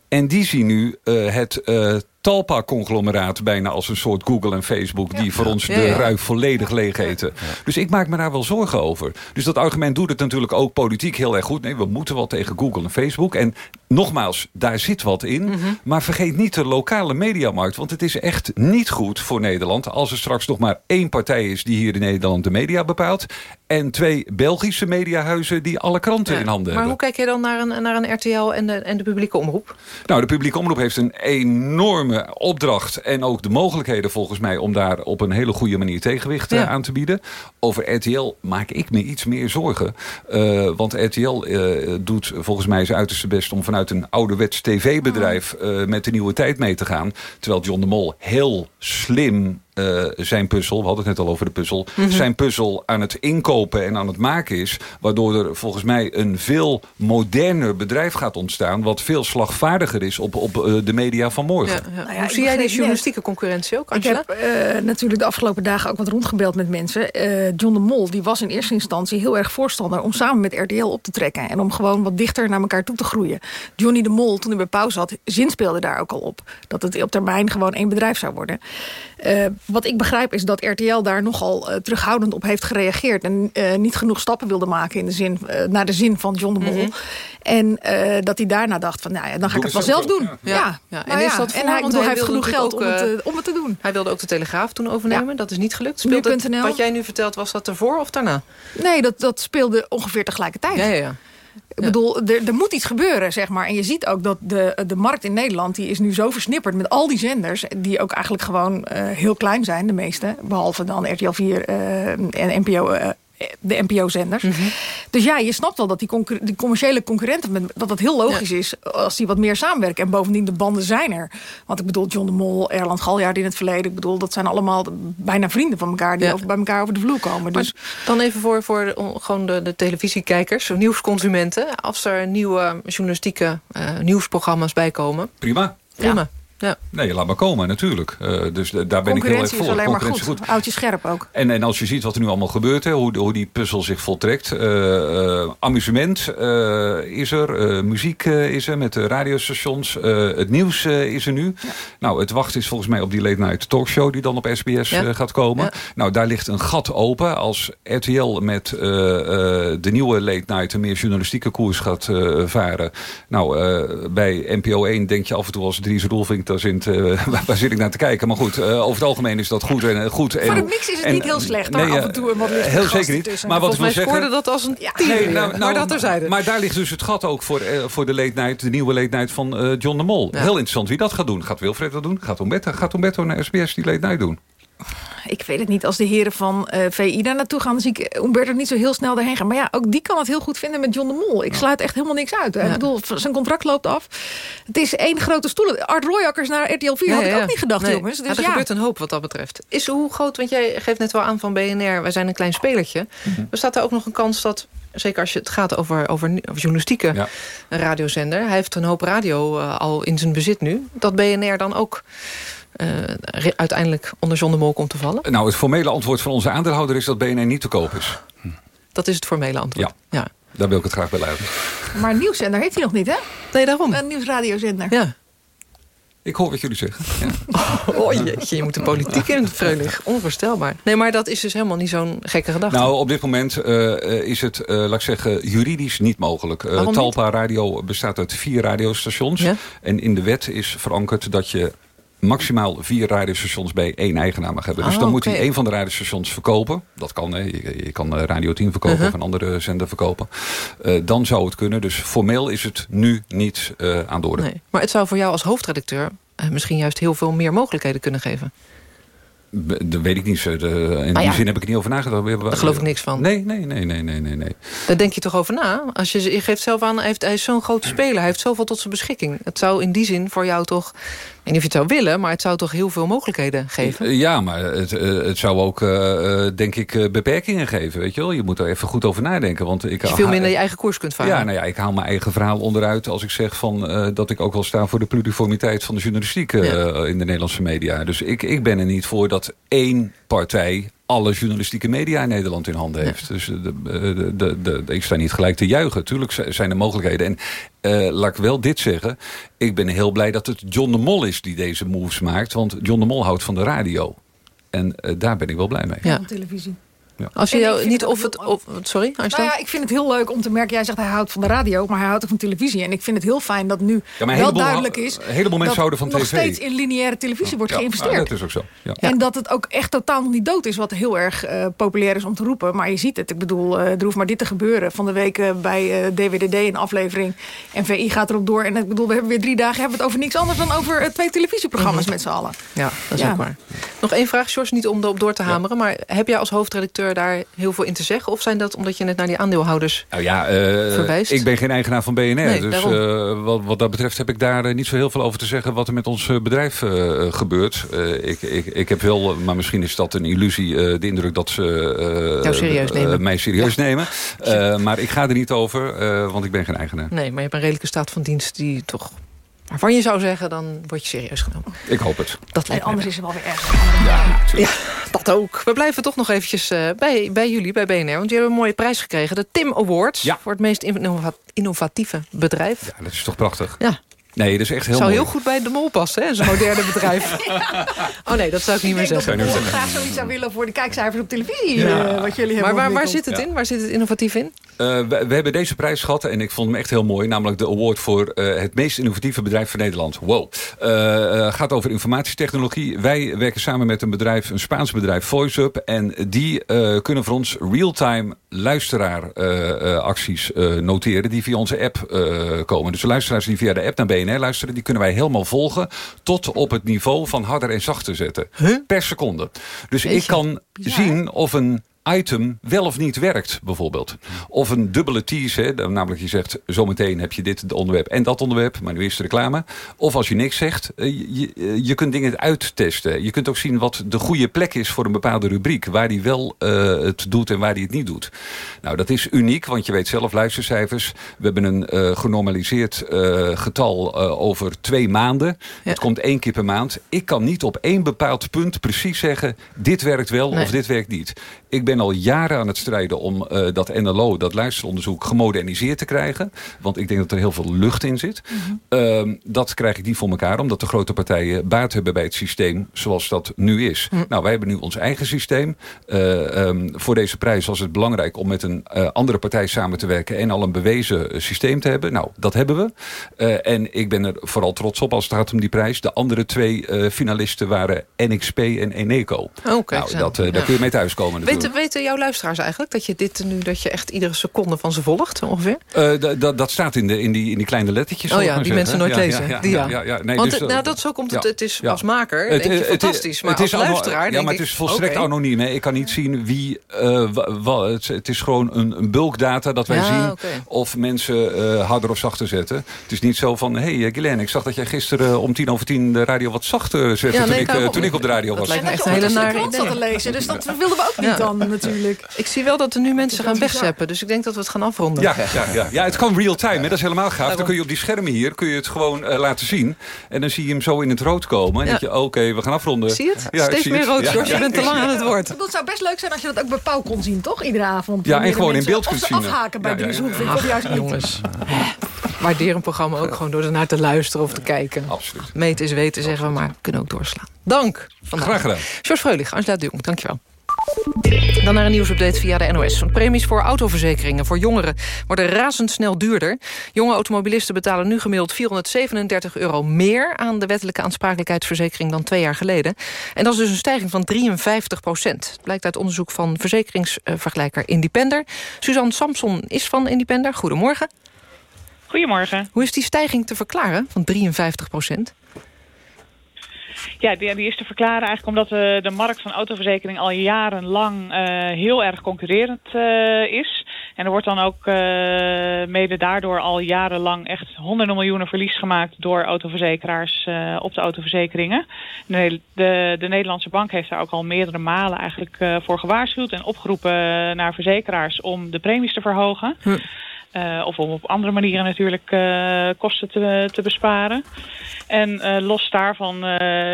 En die zien nu eh, het eh, Talpa-conglomeraat bijna als een soort Google en Facebook... die voor ons de ruif volledig leeg eten. Dus ik maak me daar wel zorgen over. Dus dat argument doet het natuurlijk ook politiek heel erg goed. Nee, we moeten wel tegen Google en Facebook. En nogmaals, daar zit wat in. Mhm. Maar vergeet niet de lokale mediamarkt. Want het is echt niet goed voor Nederland... als er straks nog maar één partij is die hier in Nederland de media bepaalt... en twee Belgische mediahuizen die alle kranten Ja. in handen Maar hebben. hoe kijk je dan naar een, naar een RTL en de, en de publieke omroep? Nou, de publieke omroep heeft een enorme opdracht... en ook de mogelijkheden volgens mij... om daar op een hele goede manier tegenwicht eh, Ja. aan te bieden. Over RTL maak ik me iets meer zorgen. Eh, want RTL eh, doet volgens mij zijn uiterste best... om vanuit een ouderwets tv-bedrijf... eh, met de nieuwe tijd mee te gaan. Terwijl John de Mol heel slim eh, zijn puzzel... we hadden het net al over de puzzel... Mhm. zijn puzzel aan het inkopen en aan het maken is... waardoor er volgens mij een veel moderner bedrijf gaat ontstaan... wat veel slagvaardiger is op, op eh, de media van morgen. Ja, ja. Nou ja, Hoe zie jij die journalistieke concurrentie ook, Ik heb eh, natuurlijk de afgelopen dagen ook wat rondgebeld met mensen. Eh, John de Mol die was in eerste instantie heel erg voorstander... om samen met RTL op te trekken. En om gewoon wat dichter naar elkaar toe te groeien. Johnny de Mol, toen hij bij pauze had, zinspeelde daar ook al op. Dat het op termijn gewoon één bedrijf zou worden. Eh, wat ik begrijp is dat RTL daar nogal eh, terughoudend op heeft gereageerd. En eh, niet genoeg stappen wilde maken in de zin, eh, naar de zin van John de Mol. Mhm. En eh, dat hij daarna dacht van, nou ja, dan ga ik het wel zelf doen. Ja, Ja. Ja. En is dat en voor? hij, Want bedoel, hij heeft genoeg geld om het, om het te doen. Hij wilde ook de Telegraaf toen overnemen. Dat is niet gelukt. Het, Nu.nl. wat jij nu vertelt, was dat ervoor of daarna? Nee, dat, dat speelde ongeveer tegelijkertijd. Ja, ja, ja. Ik bedoel, er, er moet iets gebeuren, zeg maar. En je ziet ook dat de, de markt in Nederland... die is nu zo versnipperd met al die zenders... die ook eigenlijk gewoon eh, heel klein zijn, de meeste. Behalve dan RTL 4 eh, en NPO... eh, de NPO-zenders. Mhm. Dus ja, je snapt wel dat die, concur- die commerciële concurrenten... dat dat heel logisch is als die wat meer samenwerken. En bovendien, de banden zijn er. Want ik bedoel, John de Mol, Erland Galjaard in het verleden... ik bedoel, dat zijn allemaal bijna vrienden van elkaar... die Ja. over, bij elkaar over de vloer komen. Dus Dan even voor, voor de, on- gewoon de, de televisiekijkers, nieuwsconsumenten. Als er nieuwe journalistieke eh, nieuwsprogramma's bij komen. Prima. Prima. Ja. Nee, laat maar komen natuurlijk. Eh, dus daar ben ik heel erg voor. is alleen maar Concurrentie goed. Houd je scherp ook. En, en als je ziet wat er nu allemaal gebeurt, hè, hoe, hoe die puzzel zich voltrekt. eh, eh, amusement is er, muziek is er met de radiostations. het nieuws is er nu. Nou, het wachten is volgens mij op die late night talkshow die dan op SBS Ja. gaat komen. Ja. Nou, daar ligt een gat open. Als RTL met de nieuwe late night een meer journalistieke koers gaat varen. Nou, bij NPO 1 denk je af en toe als Dries Roelvink daar zit, eh, waar, waar zit ik naar te kijken? Maar goed, eh, over het algemeen is dat goed. En, eh, goed en, Voor de mix is het en- niet heel slecht, nee, Af en toe een wat Heel zeker niet. Maar wat ik Volgens mij zeggen... scoorde dat als een Ja. tien. Nee, nou, maar nou, dat terzijde. Maar daar ligt dus het gat ook voor, voor de late night, de nieuwe late night van eh, John de Mol. Ja. Heel interessant wie dat gaat doen. Gaat Wilfred dat doen? Gaat Umberto, gaat Umberto naar SBS die late night doen? Ik weet het niet. Als de heren van eh, VI daar naartoe gaan... dan zie ik Umberto niet zo heel snel daarheen gaan. Maar ja, ook die kan het heel goed vinden met John de Mol. Ik sluit echt helemaal niks uit. hè. Ik bedoel, zijn contract loopt af. Het is één grote stoel. Art Royakkers naar RTL 4 had ik ja. ook niet gedacht, Nee. jongens. Ja, Dus er ja, gebeurt een hoop wat dat betreft. Is hoe groot, want jij geeft net wel aan van BNR... wij zijn een klein spelertje. Mhm. Bestaat er ook nog een kans dat... zeker als je het gaat over, over, over journalistieke Ja. radiozender... hij heeft een hoop radio eh, al in zijn bezit nu... dat BNR dan ook eh, re- uiteindelijk onder John de Mol komt te vallen? Nou, het formele antwoord van onze aandeelhouder is dat BNR niet te koop is. Dat is het formele antwoord. Ja. Daar wil ik het graag bij luiden. maar een nieuwszender heeft hij nog niet, hè? Nee, daarom. Een nieuwsradiozender. Ja. Ik hoor wat jullie zeggen. Ja. Oh jeetje, je moet de politiek in, Freulich. Onvoorstelbaar. Nee, maar dat is dus helemaal niet zo'n gekke gedachte. Nou, op dit moment eh, eh, is het, eh, laat ik zeggen, juridisch niet mogelijk. Eh, niet? Talpa Radio bestaat uit vier radiostations. Ja. En in de wet is verankerd dat je maximaal vier radiostations bij één eigenaar mag hebben. Dus Oh, dan moet hij één van de radiostations verkopen. Dat kan, hè. Je, je kan eh, Radio 10 verkopen Uh-huh. of een andere zender verkopen. Eh, dan zou het kunnen. Dus formeel is het nu niet eh, aan de orde. Nee. Maar het zou voor jou als hoofdredacteur... misschien juist heel veel meer mogelijkheden kunnen geven. Dat weet ik niet. in die ja. zin heb ik er niet over nagedacht. Daar geloof ik niks van. Nee, nee, nee, nee, nee, nee. nee. Daar denk je toch over na? Als je, je geeft zelf aan, hij, heeft, hij is zo'n grote speler. Hij heeft zoveel tot zijn beschikking. Het zou in die zin voor jou toch... Niet of je het zou willen, maar het zou toch heel veel mogelijkheden geven? Eh, Ja, maar het, eh, het zou ook, eh, denk ik, beperkingen geven. Weet je, wel? je moet er even goed over nadenken. Want ik je veel minder je eigen koers kunt varen. Ja, nou ja, ik haal mijn eigen verhaal onderuit als ik zeg van, dat ik ook wel sta voor de pluriformiteit van de journalistiek in de Nederlandse media. Dus ik, ik ben er niet voor dat één partij alle journalistieke media in Nederland in handen heeft. Dus de, de, de, de, de- ik sta niet gelijk te juichen. Tuurlijk zi- zijn er mogelijkheden. En eh, laat ik wel dit zeggen. Ik ben heel blij dat het John de Mol is die deze moves maakt. Want John de Mol houdt van de radio. En eh, daar ben ik wel blij mee. Ja. Op Als je jou niet of het... Of, sorry? Nou ja, ik vind het heel leuk om te merken. Jij zegt hij houdt van de radio, maar hij houdt ook van televisie. En ik vind het heel fijn dat nu Ja, een wel duidelijk is... een heleboel mensen dat houden van nog tv. steeds in lineaire televisie wordt Ja, geïnvesteerd. ah, dat is ook zo. Ja. En dat het ook echt totaal nog niet dood is, wat heel erg eh, populair is om te roepen. Maar je ziet het. Ik bedoel, eh, er hoeft maar dit te gebeuren. Van de week eh, bij eh, DWDD een aflevering. En VI gaat erop door. En ik bedoel, we hebben weer drie dagen hebben we het over niks anders dan over twee televisieprogramma's Mhm. met z'n allen. Ja, dat is Ja. ook waar. Nog één vraag, George, niet om erop door te hameren. Maar heb jij als hoofdredacteur daar heel veel in te zeggen? Of zijn dat omdat je net naar die aandeelhouders nou ja, uh, verwijst? Ik ben geen eigenaar van BNR. Nee, dus uh, wat, wat, dat betreft heb ik daar niet zo heel veel over te zeggen... wat er met ons bedrijf gebeurt. ik, ik, ik heb wel, maar misschien is dat een illusie... de indruk dat ze serieus nemen. mij serieus nemen. maar ik ga er niet over, want ik ben geen eigenaar. Nee, maar je hebt een redelijke staat van dienst... die toch waarvan je zou zeggen, dan word je serieus genomen. Ik hoop het. Dat lijkt en anders is het wel weer erg. Ja, ja, dat ook. We blijven toch nog eventjes uh, bij, bij jullie, bij BNR. Want jullie hebben een mooie prijs gekregen. De Tim Awards. Ja. Voor het meest innovatieve bedrijf. Ja, dat is toch prachtig. Ja. Nee, dat is echt heel zou mooi. heel goed bij de mol passen, hè? Zo'n moderne bedrijf. Oh nee, dat zou ik niet meer zeggen. Ik zou graag zoiets zou willen voor de kijkcijfers op televisie. Ja. Uh, wat jullie hebben maar waar, waar zit het in? Waar zit het innovatief in? Uh, we, we, hebben deze prijs gehad en ik vond hem echt heel mooi. Namelijk de award voor uh, het meest innovatieve bedrijf van Nederland. Wow. Uh, gaat over informatietechnologie. Wij werken samen met een bedrijf, een Spaans bedrijf, VoiceUp. En die kunnen voor ons real-time luisteraaracties noteren. Die via onze app komen. Dus de luisteraars die via de app naar BNR luisteren. Die kunnen wij helemaal volgen. Tot op het niveau van harder en zachter zetten. Per seconde. Dus ik kan zien of een item wel of niet werkt, bijvoorbeeld. Of een dubbele tease, hè, namelijk je zegt... zometeen heb je dit onderwerp en dat onderwerp... maar nu is de reclame. Of als je niks zegt, je, je kunt dingen uittesten. Je kunt ook zien wat de goede plek is voor een bepaalde rubriek... waar die wel uh, het doet en waar die het niet doet. Nou, dat is uniek, want je weet zelf luistercijfers. We hebben een uh, genormaliseerd uh, getal over twee maanden. Ja. Het komt één keer per maand. Ik kan niet op één bepaald punt precies zeggen... dit werkt wel nee. of dit werkt niet. Ik ben al jaren aan het strijden om uh, dat NLO, dat luisteronderzoek, gemoderniseerd te krijgen. Want ik denk dat er heel veel lucht in zit. Mm -hmm. uh, dat krijg ik niet voor elkaar, omdat de grote partijen baat hebben bij het systeem zoals dat nu is. Mm. Nou, wij hebben nu ons eigen systeem. Uh, um, voor deze prijs was het belangrijk om met een andere partij samen te werken en al een bewezen systeem te hebben. Nou, dat hebben we. en ik ben er vooral trots op als het gaat om die prijs. De andere twee finalisten waren NXP en Eneco. Oh, kijk, nou, dat, daar ja. kun je mee thuiskomen weten jouw luisteraars eigenlijk dat je dit nu dat je echt iedere seconde van ze volgt ongeveer? Uh, dat staat in, de, in, die, in die kleine lettertjes. Oh ja, die zeggen. mensen nooit ja, lezen. Ja, die, ja. ja, ja, nee, Want dus, het, nou, dat zo komt het. Het is als maker het, denk je, het, fantastisch, maar het is als luisteraar Ja, maar het is volstrekt okay. anoniem. Hè. Ik kan niet zien wie. Uh, wa, het, het, is gewoon een, een bulkdata dat wij ja, zien okay. of mensen uh, harder of zachter zetten. Het is niet zo van, hé hey, Glenn, ik zag dat jij gisteren om tien over tien de radio wat zachter zette ja, toen, nee, ik, uh, toen ik op de radio dat was. Lijkt me echt een hele nare idee. te lezen, dus dat wilden we ook niet dan natuurlijk. Ik zie wel dat er nu mensen gaan wegzeppen, dus ik denk dat we het gaan afronden. Ja, ja, ja. ja het kan real time, hè. dat is helemaal gaaf. Dan kun je op die schermen hier kun je het gewoon uh, laten zien. En dan zie je hem zo in het rood komen. En ja. denk je, oké, okay, we gaan afronden. Zie je het? Ja, Steeds meer rood, George. Je bent te lang aan het woord. Dat zou best leuk zijn als je dat ook bij Pauw kon zien, toch? Iedere avond. Ja, en gewoon in beeld kunt zien. Of afhaken bij Dries Roelvink, of juist niet. Jongens. Waardeer een programma ook gewoon door ernaar te luisteren of te kijken. Absoluut. Meten is weten, zeggen we, maar kunnen ook doorslaan. Dank. Vandaag. Graag gedaan. George Freulich, Angela de Jong, dankjewel. Dan naar een nieuwsupdate via de NOS. Premies voor autoverzekeringen voor jongeren worden razendsnel duurder. Jonge automobilisten betalen nu gemiddeld 437 euro meer... aan de wettelijke aansprakelijkheidsverzekering dan twee jaar geleden. En dat is dus een stijging van 53 procent. Blijkt uit onderzoek van verzekeringsvergelijker Independer. Suzanne Samson is van Independer. Goedemorgen. Goedemorgen. Hoe is die stijging te verklaren van 53 procent? Ja, die, die, is te verklaren eigenlijk omdat de, de markt van autoverzekering al jarenlang uh, heel erg concurrerend uh, is. En er wordt dan ook mede daardoor al jarenlang echt honderden miljoenen verlies gemaakt door autoverzekeraars op de autoverzekeringen. De, de, de, Nederlandse bank heeft daar ook al meerdere malen eigenlijk voor gewaarschuwd en opgeroepen naar verzekeraars om de premies te verhogen. Hm. Uh, of om op andere manieren natuurlijk uh, kosten te, te, besparen. En uh, los daarvan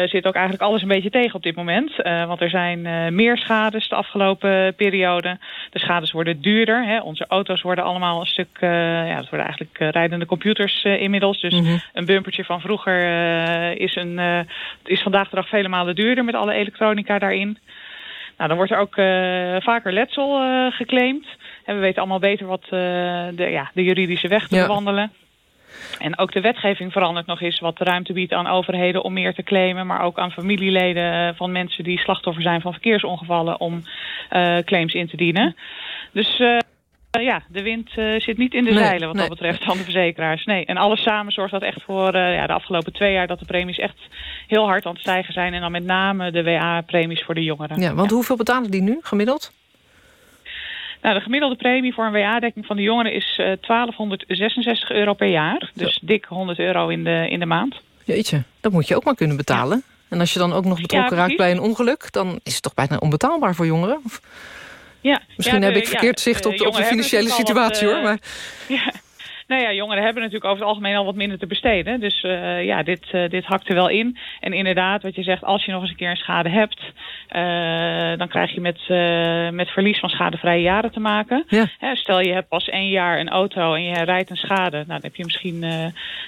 zit ook eigenlijk alles een beetje tegen op dit moment. want er zijn meer schades de afgelopen periode. De schades worden duurder. Hè. Onze auto's worden allemaal een stuk... ja, dat worden eigenlijk rijdende computers inmiddels. Dus mm -hmm. een bumpertje van vroeger is, een, is vandaag de dag vele malen duurder... met alle elektronica daarin. Nou, dan wordt er ook vaker letsel geclaimd. En we weten allemaal beter wat uh, de, ja, de juridische weg te ja. bewandelen. En ook de wetgeving verandert nog eens wat ruimte biedt aan overheden om meer te claimen. Maar ook aan familieleden van mensen die slachtoffer zijn van verkeersongevallen om uh, claims in te dienen. Dus uh, ja, de wind zit niet in de nee, zeilen wat nee. dat betreft van de verzekeraars. Nee, en alles samen zorgt dat echt voor ja, de afgelopen twee jaar dat de premies echt heel hard aan het stijgen zijn. En dan met name de WA-premies voor de jongeren. Ja, want ja. hoeveel betalen die nu gemiddeld? Nou, de gemiddelde premie voor een WA-dekking van de jongeren is uh, 1266 euro per jaar. Dus dik 100 euro in de, in de maand. Jeetje, dat moet je ook maar kunnen betalen. En als je dan ook nog betrokken raakt bij een ongeluk... dan is het toch bijna onbetaalbaar voor jongeren? Of- Ja, Misschien ja, de- heb ik verkeerd zicht op de, op de financiële al situatie, hoor. Maar... eh, Ja. Nou ja, jongeren hebben natuurlijk over het algemeen al wat minder te besteden. Dus eh, ja, dit, eh, dit hakt er wel in. En inderdaad, wat je zegt, als je nog eens een keer een schade hebt... eh, dan krijg je met, met verlies van schadevrije jaren te maken. Hè, stel je hebt pas één jaar een auto en je rijdt een schade. Nou, dan, heb je misschien,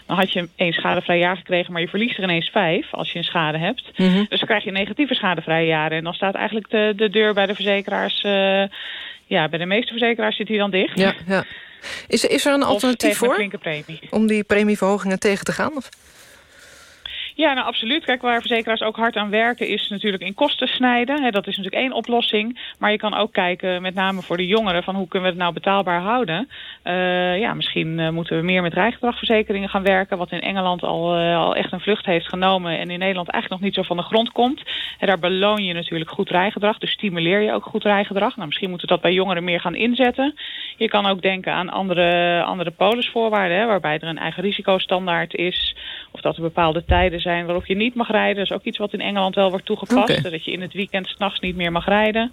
dan had je één schadevrij jaar gekregen... maar je verliest er ineens vijf als je een schade hebt. Mhm. Dus dan krijg je negatieve schadevrije jaren. En dan staat eigenlijk de, de deur bij de verzekeraars... ja, bij de meeste verzekeraars zit die dan dicht. Ja, ja. Is, is er een alternatief een voor? Om die premieverhogingen tegen te gaan? Of? Ja, nou absoluut. Kijk, waar verzekeraars ook hard aan werken is natuurlijk in kosten snijden. Dat is natuurlijk één oplossing. Maar je kan ook kijken, met name voor de jongeren, van hoe kunnen we het nou betaalbaar houden. Eh, ja, misschien eh, moeten we meer met rijgedragverzekeringen gaan werken. Wat in Engeland al, eh, al echt een vlucht heeft genomen en in Nederland eigenlijk nog niet zo van de grond komt. Daar beloon je natuurlijk goed rijgedrag. Dus stimuleer je ook goed rijgedrag. Nou, misschien moeten we dat bij jongeren meer gaan inzetten. Je kan ook denken aan andere, andere polisvoorwaarden, waarbij er een eigen risicostandaard is. Of dat er bepaalde tijden zijn waarop je niet mag rijden. Dat is ook iets wat in Engeland wel wordt toegepast. Dat je in het weekend s'nachts niet meer mag rijden.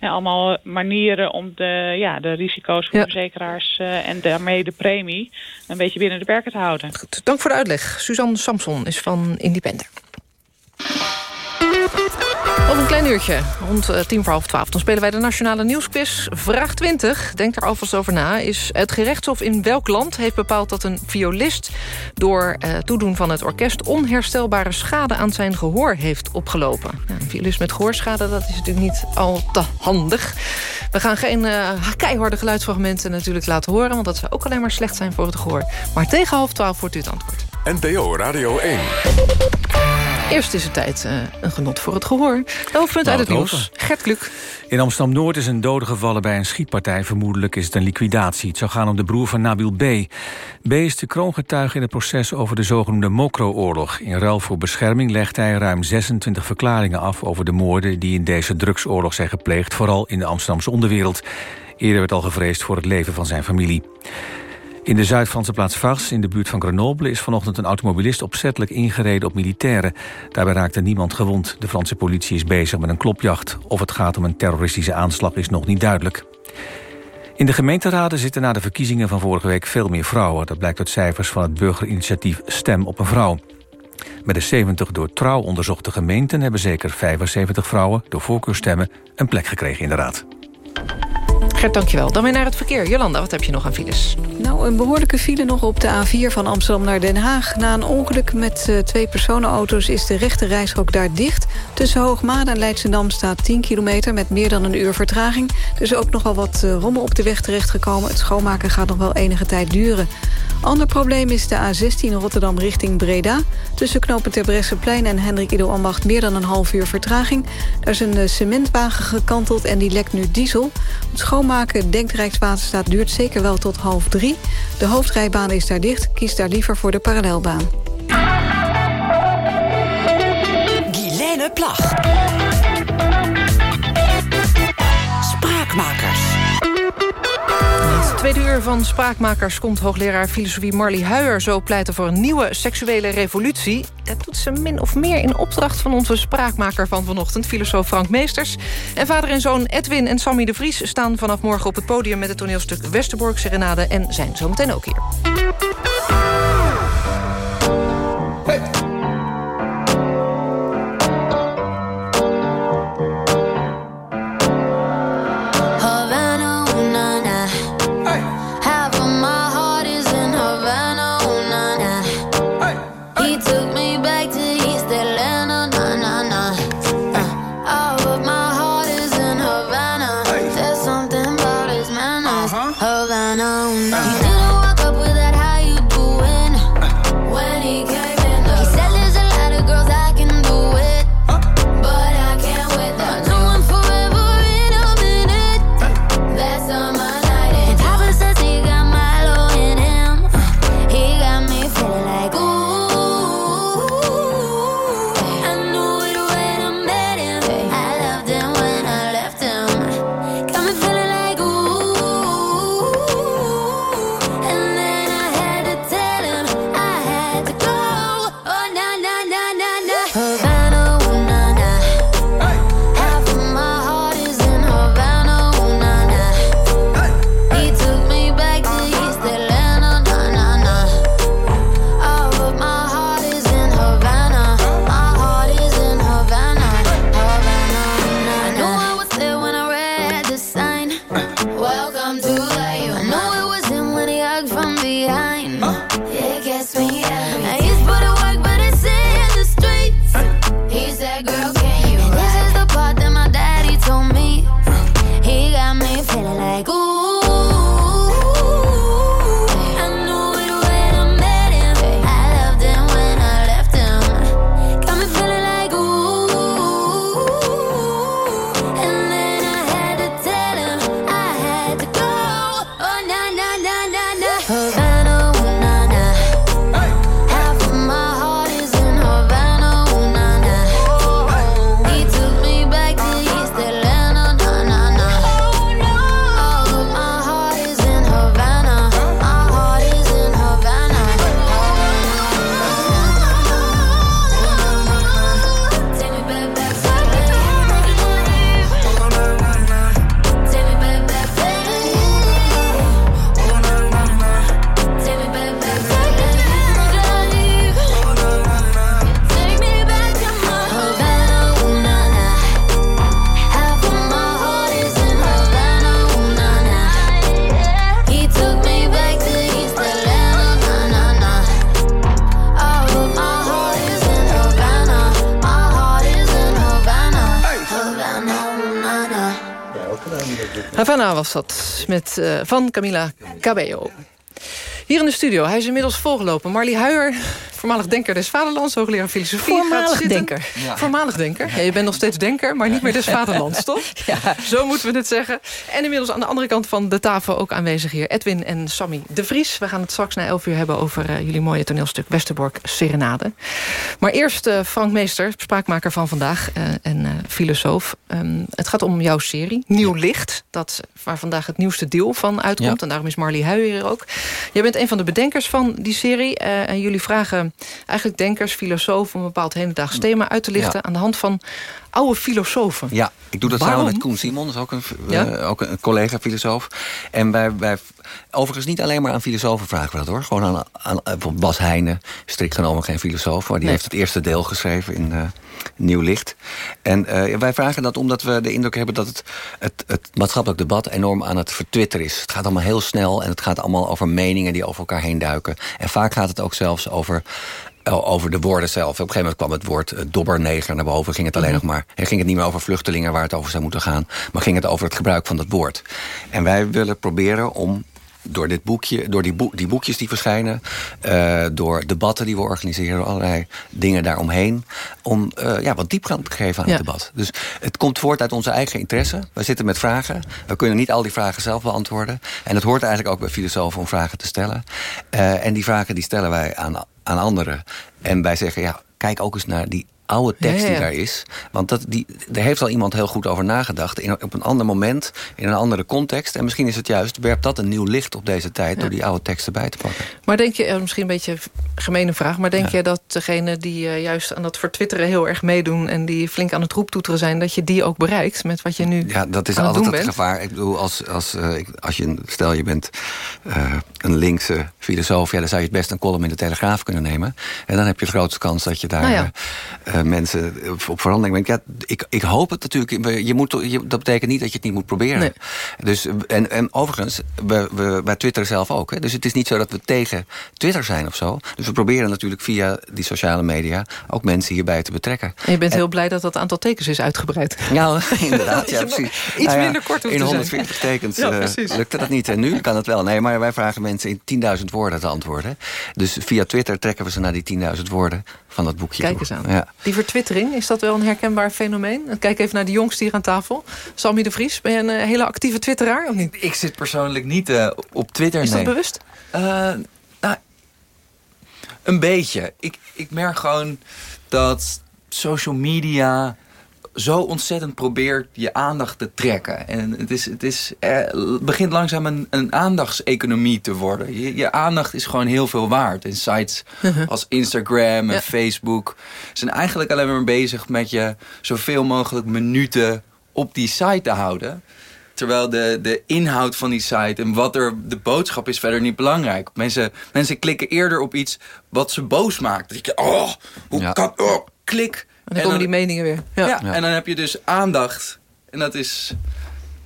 Ja, allemaal manieren om de, ja, de risico's voor Ja. verzekeraars eh, en daarmee de premie een beetje binnen de perken te houden. Dank voor de uitleg. Suzanne Samson is van Independent. Over een klein uurtje, rond eh, tien voor half twaalf... dan spelen wij de Nationale Nieuwsquiz. Vraag 20, denk er alvast over na... is het gerechtshof in welk land heeft bepaald dat een violist... door eh, toedoen van het orkest onherstelbare schade aan zijn gehoor heeft opgelopen. Een violist met gehoorschade, dat is natuurlijk niet al te handig. We gaan geen eh, keiharde geluidsfragmenten natuurlijk laten horen... want dat zou ook alleen maar slecht zijn voor het gehoor. Maar tegen half twaalf wordt u het antwoord. NPO Radio 1. Eerst is het tijd eh, een genot voor het gehoor. De hoofdpunt Nou, uit het het nieuws. Gert Kluk. In Amsterdam-Noord is een dode gevallen bij een schietpartij. Vermoedelijk is het een liquidatie. Het zou gaan om de broer van Nabil B. B is de kroongetuige in het proces over de zogenoemde Mokro-oorlog. In ruil voor bescherming legt hij ruim 26 verklaringen af... over de moorden die in deze drugsoorlog zijn gepleegd... vooral in de Amsterdamse onderwereld. Eerder werd al gevreesd voor het leven van zijn familie. In de Zuid-Franse plaats Vars, in de buurt van Grenoble... is vanochtend een automobilist opzettelijk ingereden op militairen. Daarbij raakte niemand gewond. De Franse politie is bezig met een klopjacht. Of het gaat om een terroristische aanslag is nog niet duidelijk. In de gemeenteraden zitten na de verkiezingen van vorige week veel meer vrouwen. Dat blijkt uit cijfers van het burgerinitiatief Stem op een Vrouw. Met de 70 door trouw onderzochte gemeenten... hebben zeker 75 vrouwen door voorkeurstemmen een plek gekregen in de raad. Gert, dankjewel. Dan weer naar het verkeer. Jolanda, wat heb je nog aan files? Nou, een behoorlijke file nog op de A4 van Amsterdam naar Den Haag. Na een ongeluk met eh, twee personenauto's is de rechte reishok daar dicht. Tussen Hoogmade en Leidschendam staat 10 kilometer met meer dan een uur vertraging. Er is ook nogal wat eh, rommel op de weg terechtgekomen. Het schoonmaken gaat nog wel enige tijd duren. Ander probleem is de A16 Rotterdam richting Breda. Tussen knopen Terbrechtseplein en Hendrik Ido Ambacht meer dan een half uur vertraging. Daar is een eh, cementwagen gekanteld en die lekt nu diesel. Het schoonmaken, denkt Rijkswaterstaat, duurt zeker wel tot half drie. De hoofdrijbaan is daar dicht. Kies daar liever voor de parallelbaan. Guilaine Plag. Tweede uur van Spraakmakers komt hoogleraar filosofie Marlie Huijer... zo pleiten voor een nieuwe seksuele revolutie. Dat doet ze min of meer in opdracht van onze spraakmaker van vanochtend... filosoof Frank Meesters. En vader en zoon Edwin en Sammy de Vries staan vanaf morgen op het podium... met het toneelstuk Westerbork Serenade en zijn zometeen ook hier. Was dat, met, uh, van Camila Cabello. Hier in de studio, hij is inmiddels volgelopen. Marlie Huijer, voormalig denker des vaderlands, hoogleraar filosofie. Voormalig denker. Ja. Voormalig denker. Ja, je bent nog steeds denker, maar niet meer des vaderlands, toch? Ja. Zo moeten we het zeggen. En inmiddels aan de andere kant van de tafel ook aanwezig hier... Edwin en Sammy de Vries. We gaan het straks na elf uur hebben over uh, jullie mooie toneelstuk... Westerbork Serenade. Maar eerst uh, Frank Meester, spraakmaker van vandaag uh, en filosoof. Um, het gaat om jouw serie, Nieuw Licht. Dat, waar vandaag het nieuwste deel van uitkomt. En daarom is Marlie Huijer hier ook. Jij bent een van de bedenkers van die serie. en jullie vragen eigenlijk denkers, filosofen... om een bepaald hedendaags thema uit te lichten... Ja. aan de hand van oude filosofen. Ja, ik doe dat Waarom? samen met Koen Simon, ook een, ja? uh, ook een collega-filosoof. En wij, wij, overigens niet alleen maar aan filosofen vragen we dat hoor. Gewoon aan, aan bijvoorbeeld Bas Heijnen, strikt genomen geen filosoof... maar die nee. heeft het eerste deel geschreven in uh, Nieuw Licht. En uh, wij vragen dat omdat we de indruk hebben... dat het, het, het maatschappelijk debat enorm aan het vertwitteren is. Het gaat allemaal heel snel en het gaat allemaal over meningen... die over elkaar heen duiken. En vaak gaat het ook zelfs over over de woorden zelf. Op een gegeven moment kwam het woord uh, dobberneger naar boven. Ging het alleen -hmm. nog maar. En ging het niet meer over vluchtelingen waar het over zou moeten gaan. Maar ging het over het gebruik van dat woord. En wij willen proberen om door dit boekje, door die, boek, die boekjes die verschijnen, uh, door debatten die we organiseren, allerlei dingen daaromheen, om uh, ja, wat diepgang te geven aan ja. het debat. Dus het komt voort uit onze eigen interesse. We zitten met vragen. We kunnen niet al die vragen zelf beantwoorden. En het hoort eigenlijk ook bij filosofen om vragen te stellen. Uh, en die vragen die stellen wij aan, aan anderen. En wij zeggen, ja, kijk ook eens naar die oude tekst die daar is. Want dat, die, daar heeft al iemand heel goed over nagedacht. In, op een ander moment, in een andere context. En misschien is het juist, werpt dat een nieuw licht op deze tijd... Door die oude teksten bij te pakken. Maar denk je, misschien een beetje een gemene vraag... maar denk je dat degene die uh, juist aan dat vertwitteren heel erg meedoen... en die flink aan het roeptoeteren zijn... dat je die ook bereikt met wat je nu Ja, dat is altijd het, het gevaar. Ik bedoel, als, als, uh, als je, stel je bent uh, een linkse filosoof... Ja, dan zou je het best een column in de Telegraaf kunnen nemen. En dan heb je de grootste kans dat je daar nou ja. Mensen op verandering. Ja, ik, ik hoop het natuurlijk. Je moet, je, dat betekent niet dat je het niet moet proberen. Nee. Dus, en, en overigens, we, we, wij twitteren zelf ook. Hè? Dus het is niet zo dat we tegen Twitter zijn of zo. Dus we proberen natuurlijk via die sociale media... ook mensen hierbij te betrekken. En je bent en, heel blij dat dat aantal tekens is uitgebreid. Nou, inderdaad. ja, precies. Iets nou ja, minder kort In 140 zijn. tekens ja, uh, lukte dat niet. En nu kan het wel. Nee, maar wij vragen mensen in 10.000 woorden te antwoorden. Dus via Twitter trekken we ze naar die 10.000 woorden van dat boekje. Kijk eens aan. Ja. Die vertwittering, is dat wel een herkenbaar fenomeen? Kijk even naar de jongste hier aan tafel. Sammy de Vries, ben je een uh, hele actieve twitteraar of niet? Ik zit persoonlijk niet uh, op Twitter, Is nee. dat bewust? Uh, nou, een beetje. Ik, ik merk gewoon dat social media zo ontzettend probeert je aandacht te trekken. En het, is, het is, het begint langzaam een, een aandachtseconomie te worden. Je, je, aandacht is gewoon heel veel waard. En sites uh -huh. als Instagram en ja. Facebook zijn eigenlijk alleen maar bezig met je zoveel mogelijk minuten op die site te houden. Terwijl de, de inhoud van die site en wat er de boodschap is verder niet belangrijk. Mensen, mensen klikken eerder op iets wat ze boos maakt. Dat je, oh, hoe ja. kan, oh, klik. En dan komen die meningen weer. Ja. en dan heb je dus aandacht. En dat is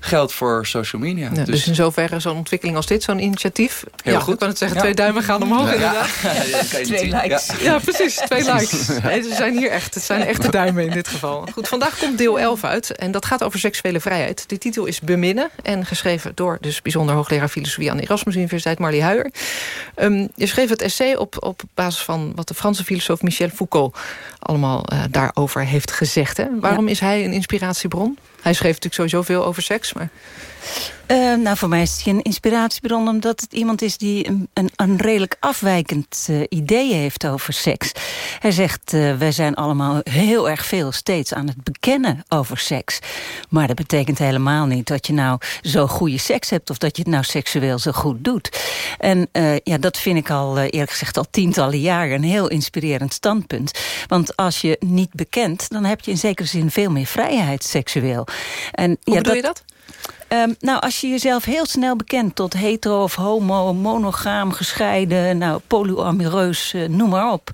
geld voor social media. Ja, dus, dus in zoverre zo'n ontwikkeling als dit, zo'n initiatief. Heel ja, goed. Ik kan het zeggen, twee duimen gaan omhoog inderdaad. twee likes. Ja, precies, twee likes. Nee, ze zijn hier echt, het zijn echte duimen in dit geval. Goed, vandaag komt deel 11 uit. En dat gaat over seksuele vrijheid. De titel is Beminnen. En geschreven door dus bijzonder hoogleraar filosofie aan de Erasmus Universiteit, Marlie Huijer. Um, je schreef het essay op, op basis van wat de Franse filosoof Michel Foucault allemaal uh, daarover heeft gezegd. Hè? Waarom is hij een inspiratiebron? Hij schreef natuurlijk sowieso veel over seks, maar... Uh, nou, voor mij is hij een inspiratiebron... omdat het iemand is die een, een, een redelijk afwijkend uh, idee heeft over seks. Hij zegt, uh, wij zijn allemaal heel erg veel steeds aan het bekennen over seks. Maar dat betekent helemaal niet dat je nou zo goede seks hebt... of dat je het nou seksueel zo goed doet. En ja, dat vind ik al, eerlijk gezegd, al tientallen jaren... een heel inspirerend standpunt. Want als je niet bekent, dan heb je in zekere zin veel meer vrijheid seksueel. En, Hoe ja, bedoel je dat? Um, nou, als je jezelf heel snel bekent tot hetero of homo, monogaam, gescheiden, nou, polyamoreus, uh, noem maar op.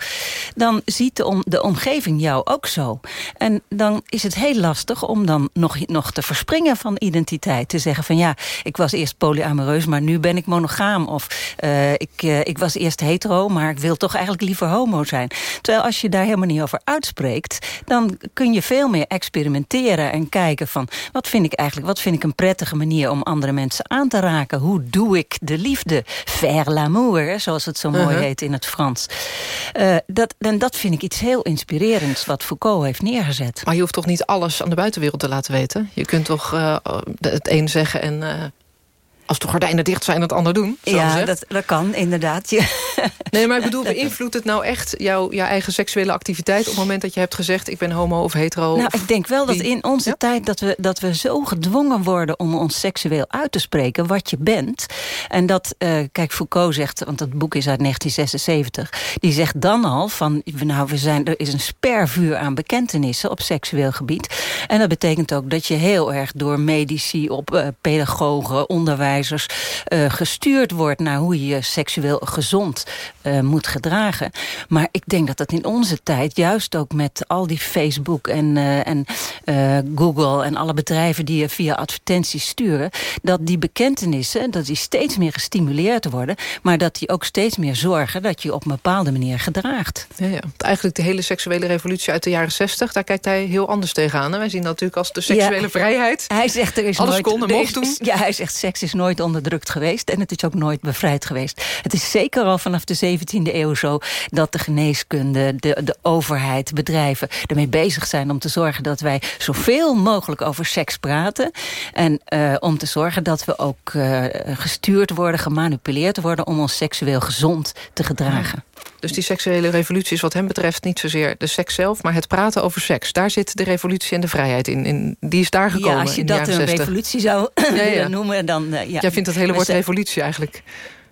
Dan ziet de, om, de omgeving jou ook zo. En dan is het heel lastig om dan nog, nog te verspringen van identiteit. Te zeggen van ja, ik was eerst polyamoreus, maar nu ben ik monogaam. Of uh, ik, uh, ik was eerst hetero, maar ik wil toch eigenlijk liever homo zijn. Terwijl als je daar helemaal niet over uitspreekt, dan kun je veel meer experimenteren en kijken van wat vind ik eigenlijk, wat vind ik een prettig prachtige manier om andere mensen aan te raken. Hoe doe ik de liefde? Faire l'amour, zoals het zo mooi Uh-huh. heet in het Frans. Eh, dat, en dat vind ik iets heel inspirerends wat Foucault heeft neergezet. Maar je hoeft toch niet alles aan de buitenwereld te laten weten? Je kunt toch eh, het een zeggen en... als de gordijnen dicht zijn, het ander doen? Ja, dat, dat kan inderdaad. Ja. Nee, maar ik bedoel, beïnvloedt het nou echt jouw, jouw eigen seksuele activiteit... op het moment dat je hebt gezegd, ik ben homo of hetero? Nou, of ik denk wel dat in onze tijd dat we, dat we zo gedwongen worden om ons seksueel uit te spreken, wat je bent. En dat, eh, kijk, Foucault zegt, want het boek is uit 1976, die zegt dan al van, nou, we zijn, er is een spervuur aan bekentenissen op seksueel gebied. En dat betekent ook dat je heel erg door medici, op eh, pedagogen, onderwijzers, eh, gestuurd wordt naar hoe je je seksueel gezond eh, moet gedragen. Maar ik denk dat dat in onze tijd, juist ook met al die Facebook en, eh, en Google en alle bedrijven die je via advertenties sturen, dat die bekentenissen, dat die steeds meer gestimuleerd worden, maar dat die ook steeds meer zorgen dat je op een bepaalde manier gedraagt. Ja, ja. Eigenlijk de hele seksuele revolutie uit de jaren 60, daar kijkt hij heel anders tegenaan. Hè? Wij zien dat natuurlijk als de seksuele Ja. vrijheid. Hij zegt er is Alles nooit, kon en mocht doen. Ja, hij zegt seks is nooit onderdrukt geweest en het is ook nooit bevrijd geweest. Het is zeker al vanaf de 17e eeuw zo dat de geneeskunde, de, de overheid, bedrijven ermee bezig zijn om te zorgen dat wij zoveel mogelijk over seks praten. En eh, om te zorgen dat we ook eh, gestuurd worden, gemanipuleerd worden om ons seksueel gezond te gedragen. Dus die seksuele revolutie is wat hem betreft niet zozeer de seks zelf... maar het praten over seks. Daar zit de revolutie en de vrijheid in. in die is daar gekomen Ja, als je dat een 60. revolutie zou Ja, noemen, dan... eh, ja. Jij vindt het hele woord revolutie eigenlijk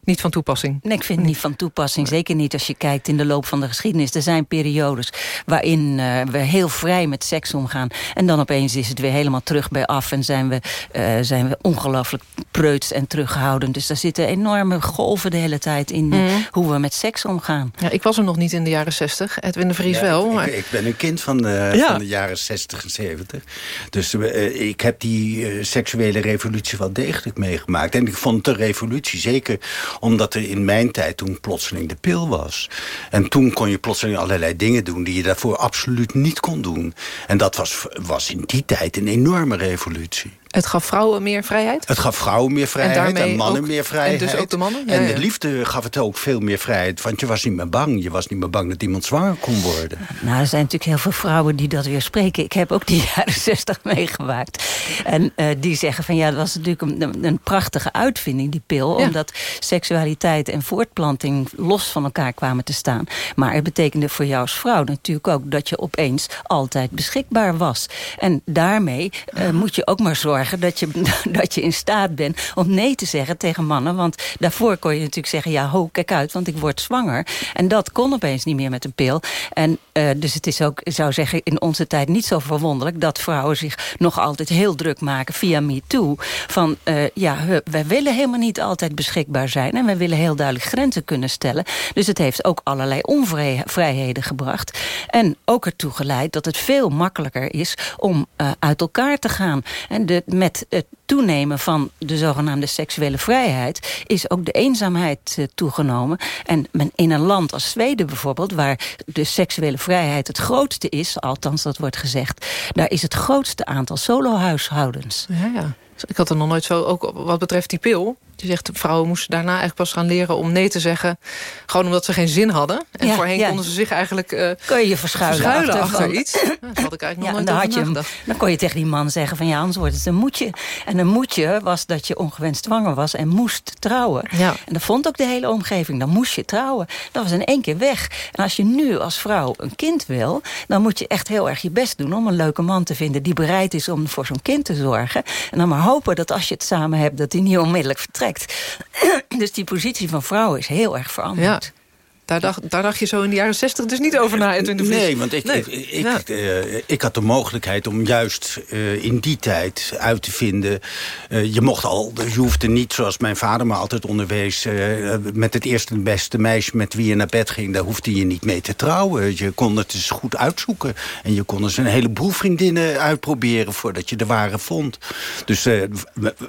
niet van toepassing? Nee, ik vind het niet van toepassing. Zeker niet als je kijkt in de loop van de geschiedenis. Er zijn periodes waarin eh, we heel vrij met seks omgaan. En dan opeens is het weer helemaal terug bij af. En zijn we, eh, zijn we ongelooflijk preuts en terughoudend. Dus daar zitten enorme golven de hele tijd in eh, Mhm. hoe we met seks omgaan. Ja, ik was er nog niet in de jaren 60. Edwin de Vries Ja, wel. ik, maar... ik, ik ben een kind van de, Ja. van de jaren 60 en 70. Dus ik heb die seksuele revolutie wel degelijk meegemaakt. En ik vond het een revolutie, zeker omdat er in mijn tijd toen plotseling de pil was. En toen kon je plotseling allerlei dingen doen die je daarvoor absoluut niet kon doen. En dat was, was in die tijd een enorme revolutie. Het gaf vrouwen meer vrijheid? Het gaf vrouwen meer vrijheid en, daarmee mannen ook- meer vrijheid. en dus ook de mannen? Ja, en de ja. liefde gaf het ook veel meer vrijheid. Want je was niet meer bang. Je was niet meer bang dat iemand zwanger kon worden. Nou, er zijn natuurlijk heel veel vrouwen die dat weer spreken. Ik heb ook die jaren zestig meegemaakt. En eh, die zeggen van ja, dat was natuurlijk een, een prachtige uitvinding, die pil. Ja. Omdat seksualiteit en voortplanting los van elkaar kwamen te staan. Maar het betekende voor jou als vrouw natuurlijk ook dat je opeens altijd beschikbaar was. En daarmee eh, moet je ook maar zorgen dat je, dat je in staat bent om nee te zeggen tegen mannen. Want daarvoor kon je natuurlijk zeggen, ja, ho, kijk uit, want ik word zwanger. En dat kon opeens niet meer met een pil. En eh, dus het is ook, zou zeggen, in onze tijd niet zo verwonderlijk... dat vrouwen zich nog altijd heel druk maken via MeToo. Van, eh, ja, wij willen helemaal niet altijd beschikbaar zijn... en wij willen heel duidelijk grenzen kunnen stellen. Dus het heeft ook allerlei onvrijheden gebracht. En ook ertoe geleid dat het veel makkelijker is om eh, uit elkaar te gaan. En de, met het toenemen van de zogenaamde seksuele vrijheid... is ook de eenzaamheid eh, toegenomen. En in een land als Zweden bijvoorbeeld... waar de seksuele vrijheid het grootste is... althans dat wordt gezegd... daar is het grootste aantal solohuishoudens. Ja, ja. Ik had er nog nooit zo, ook wat betreft die pil... Die zegt, vrouwen moesten daarna eigenlijk pas gaan leren om nee te zeggen. Gewoon omdat ze geen zin hadden. En Ja, voorheen ja. konden ze zich eigenlijk uh, Kun je je verschuilen, achter, iets. Dat had ik eigenlijk nog Ja, nooit dan, had je, dan kon je tegen die man zeggen van ja, anders wordt het een moedje. En een moedje was dat je ongewenst zwanger was en moest trouwen. En dat vond ook de hele omgeving. Dan moest je trouwen. Dat was in één keer weg. En als je nu als vrouw een kind wil, dan moet je echt heel erg je best doen om een leuke man te vinden die bereid is om voor zo'n kind te zorgen. En dan maar hopen dat als je het samen hebt, dat hij niet onmiddellijk vertrekt. dus die positie van vrouwen is heel erg veranderd. Daar dacht, daar dacht je zo in de jaren zestig dus niet over na, Edwin de Vries. Nee, want ik, Nee. ik, ik, Ja. eh, ik had de mogelijkheid om juist eh, in die tijd uit te vinden... eh, je mocht al, je hoefde niet, zoals mijn vader me altijd onderwees... met het eerste en beste meisje met wie je naar bed ging... daar hoefde je niet mee te trouwen. Je kon het eens goed uitzoeken. En je kon eens een heleboel vriendinnen uitproberen... voordat je de ware vond. Dus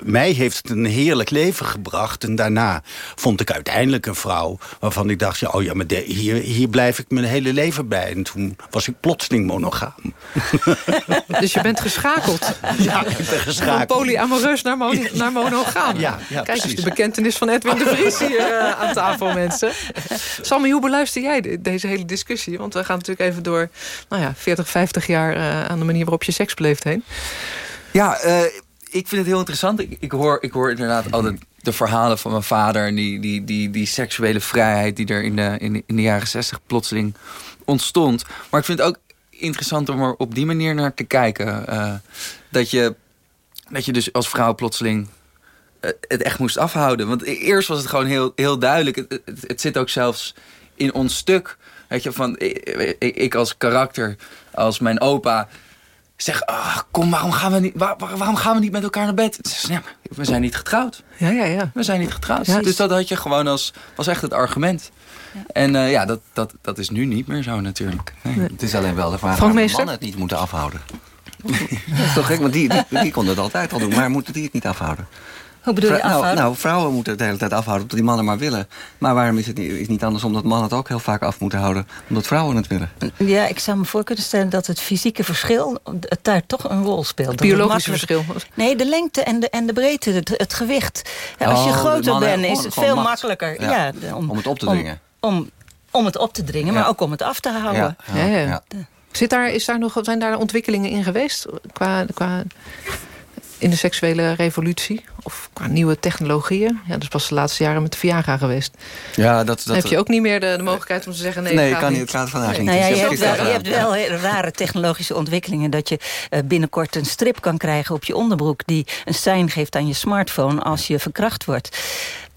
mij heeft het een heerlijk leven gebracht. En daarna vond ik uiteindelijk een vrouw waarvan ik dacht... Ja, oh ja, maar de- hier, hier blijf ik mijn hele leven bij. En toen was ik plotseling monogaam. Dus je bent geschakeld. Ja, ik ben Van geschakeld. polyamoreus naar, naar monogaam. Ja, ja, Kijk eens, precies. de bekentenis van Edwin de Vries hier eh, aan tafel, mensen. Sammy, hoe beluister jij de- deze hele discussie? Want we gaan natuurlijk even door nou ja, 40, 50 jaar eh, aan de manier waarop je seks beleeft heen. Ja, eh, ik vind het heel interessant. Ik, ik, hoor, ik hoor inderdaad altijd de verhalen van mijn vader... en die, die, die, die seksuele vrijheid die er in de, in, de, jaren zestig plotseling ontstond. Maar ik vind het ook interessant om er op die manier naar te kijken. eh, dat, je, dat je dus als vrouw plotseling eh, het echt moest afhouden. Want e- eerst was het gewoon heel, heel duidelijk. Het, het, zit ook zelfs in ons stuk. Weet je, van ik als karakter, als mijn opa zeg, ah, kom, waarom gaan, we niet, waar- waar- waarom gaan we niet met elkaar naar bed? Ze zegt, ja, we zijn niet getrouwd. Ja, ja, ja. We zijn niet getrouwd. Ja. Dus dat had je gewoon als, was echt het argument. En eh, ja, dat, dat, dat is nu niet meer zo natuurlijk. Nee. Het is alleen wel de vraag Meester? mannen het niet moeten afhouden. dat is toch gek, want die, die, die konden het altijd al doen. Maar moeten die het niet afhouden? Hoe bedoel je nou, afhouden? nou, vrouwen moeten het de hele tijd afhouden omdat die mannen maar willen. Maar waarom is het niet, is niet andersom dat mannen het ook heel vaak af moeten houden... omdat vrouwen het willen? Ja, ik zou me voor kunnen stellen dat het fysieke verschil... het daar toch een rol speelt. Biologische het makkelijk- verschil. Nee, de lengte en de, en de breedte, het, het gewicht. Ja, als je Oh, groter bent, is het veel macht. makkelijker. Ja, om het op te dringen. Om, om, het op te dringen, maar ook om het af te houden. Ja, ja. Zit daar, is daar nog, zijn daar ontwikkelingen in geweest? Qua, qua in de seksuele revolutie? Of qua nieuwe technologieën? Ja, dat is pas de laatste jaren met de Viagra geweest. Ja, dat, Dan heb je ook niet meer de, de mogelijkheid om te zeggen... nee, Nee, gaat kan niet. het vandaag niet. Nou ja, je, heb hebt ik wel, dat je hebt gedaan. wel hele rare technologische ontwikkelingen... dat je eh, binnenkort een strip kan krijgen op je onderbroek... die een sein geeft aan je smartphone als je verkracht wordt.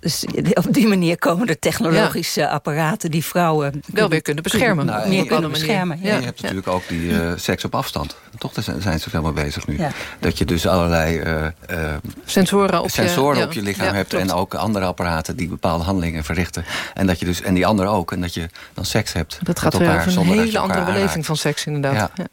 Dus op die manier komen er technologische apparaten... die vrouwen Wel weer kunnen beschermen. Nou, meer en- kunnen manier. beschermen. En je hebt natuurlijk ook die eh, seks op afstand. Toch, daar zijn zijn ze veel mee bezig nu. Ja. Dat je dus allerlei eh, eh, Sensoren op je- sensoren ja. op je lichaam Ja, hebt. klopt. En ook andere apparaten die bepaalde handelingen verrichten. En, dat je dus, en die andere ook. En dat je dan seks hebt Dat gaat weer elkaar een hele andere beleving aanraakt. van seks, inderdaad. Ja. Ja.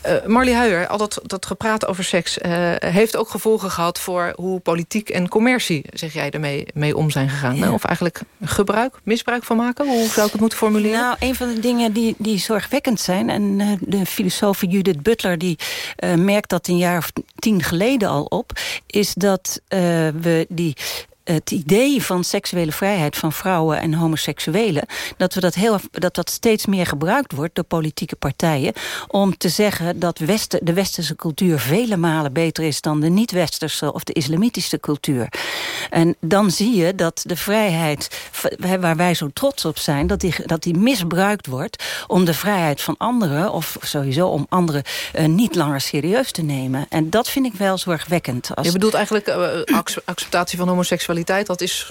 Eh, Marley Huijer, al dat, dat gepraat over seks... eh, heeft ook gevolgen gehad voor hoe politiek en commercie... zeg jij, ermee mee om zijn gegaan. Ja. Nou, Of eigenlijk gebruik, misbruik van maken? Hoe zou ik het moeten formuleren? Nou, een van de dingen die, die zorgwekkend zijn... en eh, de filosoof Judith Butler die eh, merkt dat een jaar of tien geleden al op... is dat eh, we die het idee van seksuele vrijheid van vrouwen en homoseksuelen... dat, we dat, heel, dat dat steeds meer gebruikt wordt door politieke partijen... om te zeggen dat Westen, de westerse cultuur vele malen beter is... dan de niet-westerse of de islamitische cultuur. En dan zie je dat de vrijheid waar wij zo trots op zijn... dat die, dat die misbruikt wordt om de vrijheid van anderen... of sowieso om anderen eh, niet langer serieus te nemen. En dat vind ik wel zorgwekkend. Je bedoelt eigenlijk eh, ac- acceptatie van homoseksualiteit... dat is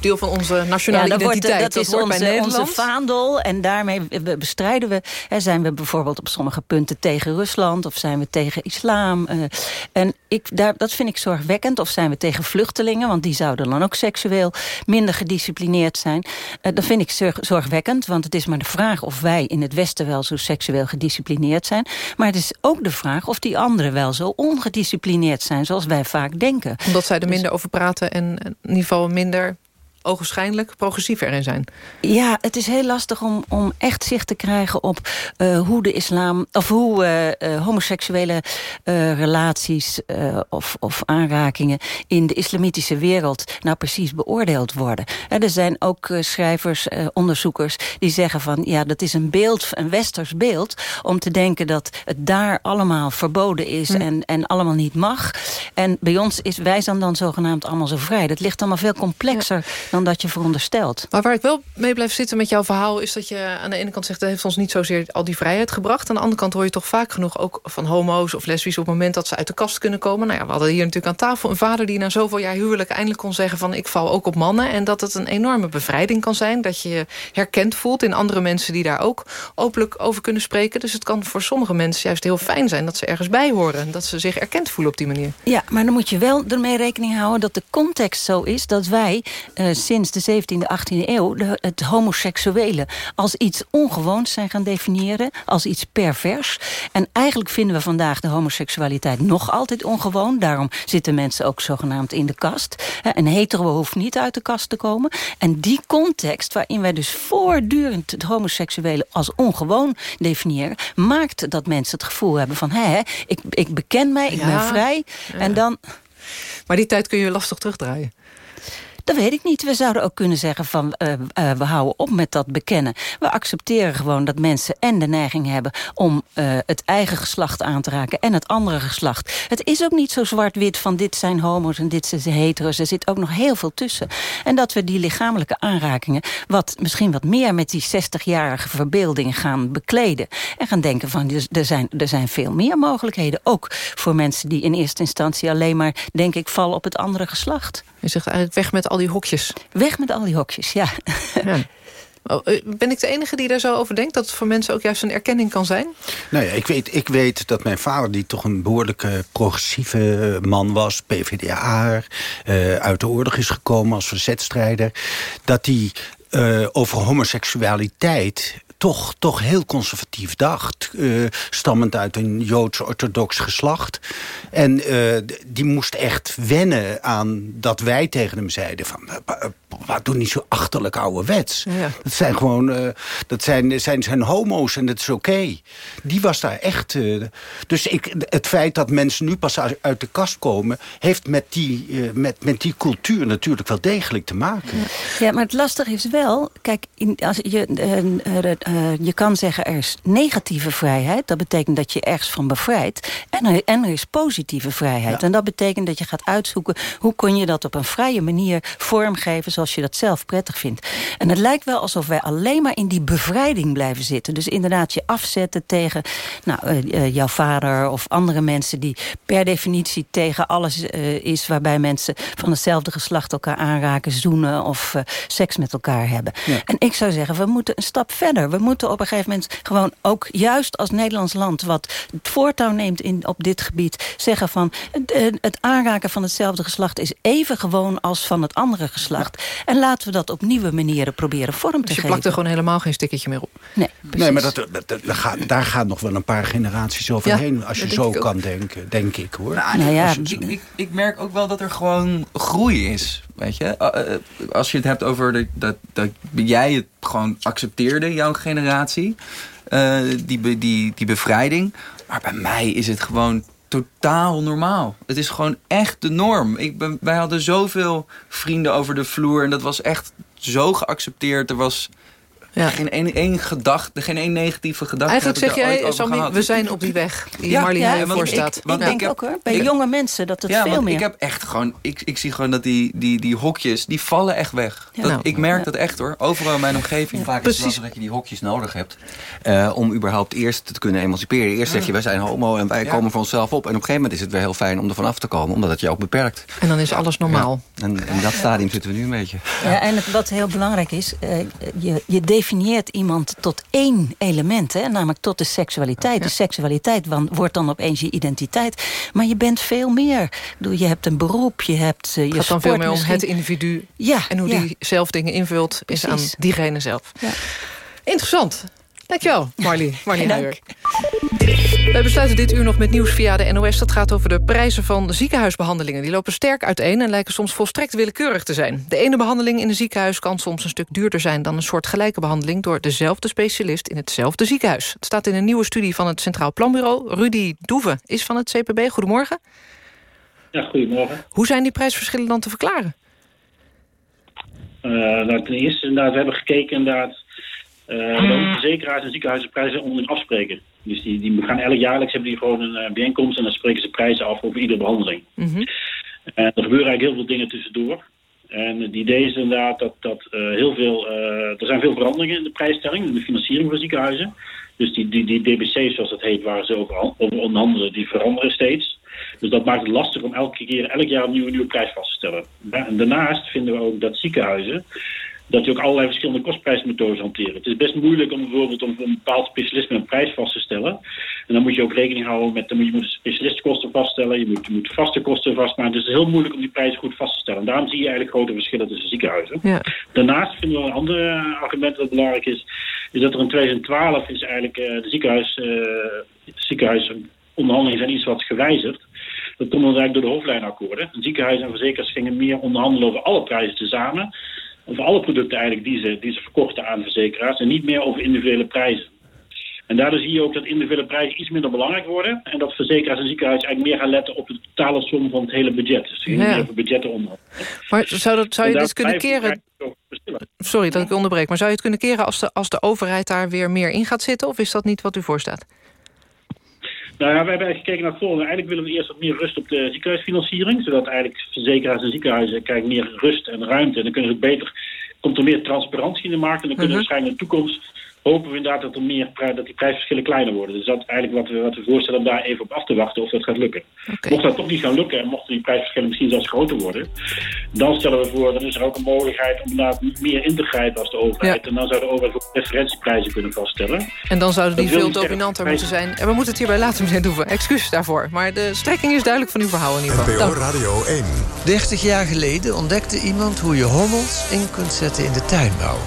deel van onze nationale dat wordt, identiteit. dat is bij onze, onze vaandel. En daarmee be- bestrijden we... Hè, zijn we bijvoorbeeld op sommige punten tegen Rusland... of zijn we tegen islam. eh, en ik, daar, dat vind ik zorgwekkend. Of zijn we tegen vluchtelingen... want die zouden dan ook seksueel minder gedisciplineerd zijn. Eh, dat vind ik zorg- zorgwekkend. Want het is maar de vraag of wij in het Westen... wel zo seksueel gedisciplineerd zijn. Maar het is ook de vraag of die anderen wel zo ongedisciplineerd zijn... zoals wij vaak denken. Omdat zij er minder over praten en in ieder geval minder ogenschijnlijk progressief erin zijn. Ja, het is heel lastig om, om echt zicht te krijgen op eh, hoe de islam... of hoe eh, eh, homoseksuele relaties of, of aanrakingen... in de islamitische wereld nou precies beoordeeld worden. En er zijn ook schrijvers, onderzoekers... die zeggen van, ja, dat is een beeld, een westers beeld... om te denken dat het daar allemaal verboden is en, en allemaal niet mag. En bij ons is wij zijn dan zogenaamd allemaal zo vrij. Dat ligt allemaal veel complexer dan dat je veronderstelt. Maar waar ik wel mee blijf zitten met jouw verhaal... is dat je aan de ene kant zegt... dat heeft ons niet zozeer al die vrijheid gebracht. Aan de andere kant hoor je toch vaak genoeg ook van homo's of lesbisch... op het moment dat ze uit de kast kunnen komen. Nou ja, we hadden hier natuurlijk aan tafel een vader... die na zoveel jaar huwelijk eindelijk kon zeggen van... ik val ook op mannen. En dat het een enorme bevrijding kan zijn. Dat je je herkend voelt in andere mensen... die daar ook openlijk over kunnen spreken. Dus het kan voor sommige mensen juist heel fijn zijn... dat ze ergens bij horen. Dat ze zich erkend voelen op die manier. Ja, maar dan moet je wel ermee rekening houden dat de context zo is... dat wij, eh, sinds de 17e, 18e eeuw... De, het homoseksuele als iets ongewoons zijn gaan definiëren. Als iets pervers. En eigenlijk vinden we vandaag de homoseksualiteit nog altijd ongewoon. Daarom zitten mensen ook zogenaamd in de kast. Een hetero hoeft niet uit de kast te komen. En die context waarin wij dus voortdurend het homoseksuele als ongewoon definiëren... maakt dat mensen het gevoel hebben van... hé, ik, ik beken mij, ik ben vrij. En dan... Maar die tijd kun je lastig terugdraaien. Dat weet ik niet. We zouden ook kunnen zeggen van uh, uh, we houden op met dat bekennen. We accepteren gewoon dat mensen en de neiging hebben om uh, het eigen geslacht aan te raken en het andere geslacht. Het is ook niet zo zwart-wit van dit zijn homo's en dit zijn hetero's. Er zit ook nog heel veel tussen. En dat we die lichamelijke aanrakingen wat misschien wat meer met die 60-jarige verbeelding gaan bekleden. En gaan denken van er zijn, er zijn veel meer mogelijkheden. Ook voor mensen die in eerste instantie alleen maar, denk ik, vallen op het andere geslacht. Je zegt eigenlijk weg met al die hokjes. Weg met al die hokjes, ja. ja. Oh, eh, ben ik de enige die daar zo over denkt? Dat het voor mensen ook juist een erkenning kan zijn? Nou ja, ik weet, ik weet dat mijn vader, die toch een behoorlijke progressieve man was... PvdA, uh, uit de oorlog is gekomen als verzetstrijder... dat hij uh, over homoseksualiteit toch, toch heel conservatief dacht. Uh, stammend uit een Joods-orthodox geslacht. En uh, die moest echt wennen aan dat wij tegen hem zeiden... van wat doe niet zo achterlijk ouderwets. Ja. Dat zijn gewoon uh, dat zijn, zijn, zijn homo's en dat is oké. Okay. Die was daar echt... Dus ik, het feit dat mensen nu pas uit de kast komen... heeft met die, met, met die cultuur natuurlijk wel degelijk te maken. Ja, ja maar het lastige is wel... Kijk, in, als je, je kan zeggen er is negatieve vrijheid. Dat betekent dat je ergens van bevrijdt. En er, en er is positieve vrijheid. Ja. En dat betekent dat je gaat uitzoeken... hoe kun je dat op een vrije manier vormgeven zoals je dat zelf prettig vindt. En het lijkt wel alsof wij alleen maar in die bevrijding blijven zitten. Dus inderdaad je afzetten tegen nou, uh, jouw vader of andere mensen... die per definitie tegen alles is waarbij mensen van hetzelfde geslacht elkaar aanraken, zoenen of seks met elkaar hebben. Ja. En ik zou zeggen, we moeten een stap verder. We moeten op een gegeven moment gewoon ook juist als Nederlands land... wat het voortouw neemt in, op dit gebied, zeggen van... het aanraken van hetzelfde geslacht is even gewoon als van het andere geslacht. En laten we dat op nieuwe manieren proberen vorm te dus je geven. je plakt er gewoon helemaal geen stickertje meer op? Nee, precies. Nee, maar dat, dat, dat, dat gaat, daar gaat nog wel een paar generaties overheen... Ja, als je zo kan denken, denk ik, hoor. Nou, nou ja, ik, ik, ik, merk ook wel dat er gewoon groei is, weet je. Als je het hebt over de, dat, dat jij het gewoon accepteerde, jouw generatie... Uh, die, die, die bevrijding. Maar bij mij is het gewoon totaal normaal. Het is gewoon echt de norm. Ik ben, wij hadden zoveel vrienden over de vloer... en dat was echt zo geaccepteerd. Er was ja. geen één, één gedachte, geen één negatieve gedachte. Eigenlijk zeg jij, Sammy, we zijn op die weg die ja, Marlene ja, voor staat. Ik, ik, ik denk ook hoor, bij ik, jonge mensen dat het veel meer... ik heb echt gewoon, ik, ik zie gewoon dat die, die, die hokjes, die vallen echt weg. Dat, nou, ik merk dat echt hoor, overal in mijn omgeving. Vaak is het dat je die hokjes nodig hebt uh, om überhaupt eerst te kunnen emanciperen. Eerst zeg je, wij zijn homo en wij komen voor onszelf op. En op een gegeven moment is het weer heel fijn om er vanaf te komen, omdat het je ook beperkt. En dan is alles normaal. En in dat stadium zitten we nu een beetje. Ja, en wat heel belangrijk is, uh, je, je definieert iemand tot één element, hè, namelijk tot de seksualiteit. Ja. De seksualiteit wordt dan opeens je identiteit. Maar je bent veel meer. Je hebt een beroep, je hebt uh, je gaat dan veel meer om het individu ja, en hoe ja. die zelf dingen invult, Precies. is aan diegene zelf. Ja. Interessant. Dankjewel, Marlie. Marlie Dank. Wij besluiten dit uur nog met nieuws via de NOS. Dat gaat over de prijzen van ziekenhuisbehandelingen. Die lopen sterk uiteen en lijken soms volstrekt willekeurig te zijn. De ene behandeling in een ziekenhuis kan soms een stuk duurder zijn... dan een soort gelijke behandeling door dezelfde specialist in hetzelfde ziekenhuis. Het staat in een nieuwe studie van het Centraal Planbureau. Rudy Doeve is van het CPB. Goedemorgen. Ja, goedemorgen. Hoe zijn die prijsverschillen dan te verklaren? Uh, nou, ten eerste, inderdaad, we hebben gekeken inderdaad uh, de verzekeraars en ziekenhuizen prijzen onderling afspreken. Dus die, die gaan elk jaarlijks hebben die gewoon een uh, bijeenkomst en dan spreken ze prijzen af over iedere behandeling. Mm -hmm. En er gebeuren eigenlijk heel veel dingen tussendoor. En het idee is inderdaad dat, dat uh, heel veel, er zijn veel veranderingen in de prijsstelling, in de financiering van ziekenhuizen. Dus die, die, die DBC's, zoals dat heet, waar ze over, over onderhandelen, die veranderen steeds. Dus dat maakt het lastig om elke keer, elk jaar een nieuwe, nieuwe prijs vast te stellen. En daarnaast vinden we ook dat ziekenhuizen dat die ook allerlei verschillende kostprijsmethodes hanteren. Het is best moeilijk om bijvoorbeeld om een bepaald specialisme een prijs vast te stellen. En dan moet je ook rekening houden met, dan moet je moet specialistkosten vaststellen, je moet, je moet vaste kosten vastmaken. Dus het is heel moeilijk om die prijzen goed vast te stellen. En daarom zie je eigenlijk grote verschillen tussen ziekenhuizen. Ja. Daarnaast vinden we een ander eh, argument dat belangrijk is, is dat er in 2012 is eigenlijk eh, de ziekenhuis, uh, ziekenhuisonderhandelingen zijn iets wat gewijzigd. Dat komt dan eigenlijk door de hoofdlijnakkoorden. Een ziekenhuis en verzekeraars gingen meer onderhandelen over alle prijzen tezamen. Over alle producten eigenlijk die ze, die ze verkochten aan verzekeraars. En niet meer over individuele prijzen. En daardoor zie je ook dat individuele prijzen iets minder belangrijk worden. En dat verzekeraars en ziekenhuizen eigenlijk meer gaan letten op de totale som van het hele budget. Dus ze gaan Ja. meer over budgetten onder. Maar zou, dat, zou je dit kunnen daar blijven keren... Sorry dat ik onderbreek, maar zou je het kunnen keren... als de, als de overheid daar weer meer in gaat zitten? Of is dat niet wat u voorstaat? Nou ja, wij hebben eigenlijk gekeken naar het volgende. Eigenlijk willen we eerst wat meer rust op de ziekenhuisfinanciering. Zodat eigenlijk verzekeraars en ziekenhuizen krijgen meer rust en ruimte. En dan kunnen ze beter, komt er meer transparantie in de markt. En dan kunnen we Mhm. waarschijnlijk in de toekomst hopen we inderdaad dat, er meer, dat die prijsverschillen kleiner worden. Dus dat is eigenlijk wat we, wat we voorstellen om daar even op af te wachten of dat gaat lukken. Mocht dat toch niet gaan lukken en mochten die prijsverschillen misschien zelfs groter worden, dan stellen we voor, dan is er ook een mogelijkheid om inderdaad meer in te grijpen als de overheid. En dan zou de overheid ook referentieprijzen kunnen vaststellen. En dan zouden die Dat veel dominanter dat moeten zijn. En we moeten het hierbij laten, meneer Doeven. Excuses daarvoor. Maar de strekking is duidelijk van uw verhaal in ieder geval. NPO. Radio 1. 30 jaar geleden ontdekte iemand hoe je hommels in kunt zetten in de tuinbouw.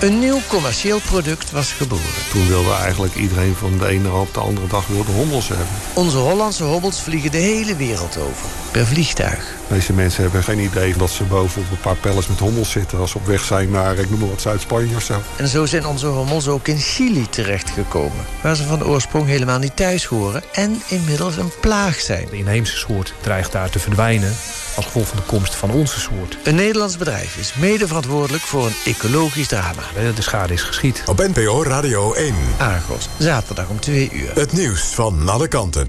Een nieuw commercieel product was geboren. Toen wilde eigenlijk iedereen van de ene op de andere dag wilde hommels hebben. Onze Hollandse hobbels vliegen de hele wereld over. Per vliegtuig. De meeste mensen hebben geen idee dat ze boven op een paar pallets met hommels zitten... als ze op weg zijn naar, ik noem maar wat, Zuid-Spanje of zo. En zo zijn onze hommels ook in Chili terechtgekomen. Waar ze van oorsprong helemaal niet thuis horen. En inmiddels een plaag zijn. De inheemse soort dreigt daar te verdwijnen als gevolg van de komst van onze soort. Een Nederlands bedrijf is mede verantwoordelijk voor een ecologisch drama. De schade is geschied. Op NPO Radio 1. Argos, zaterdag om 2 uur. Het nieuws van alle kanten.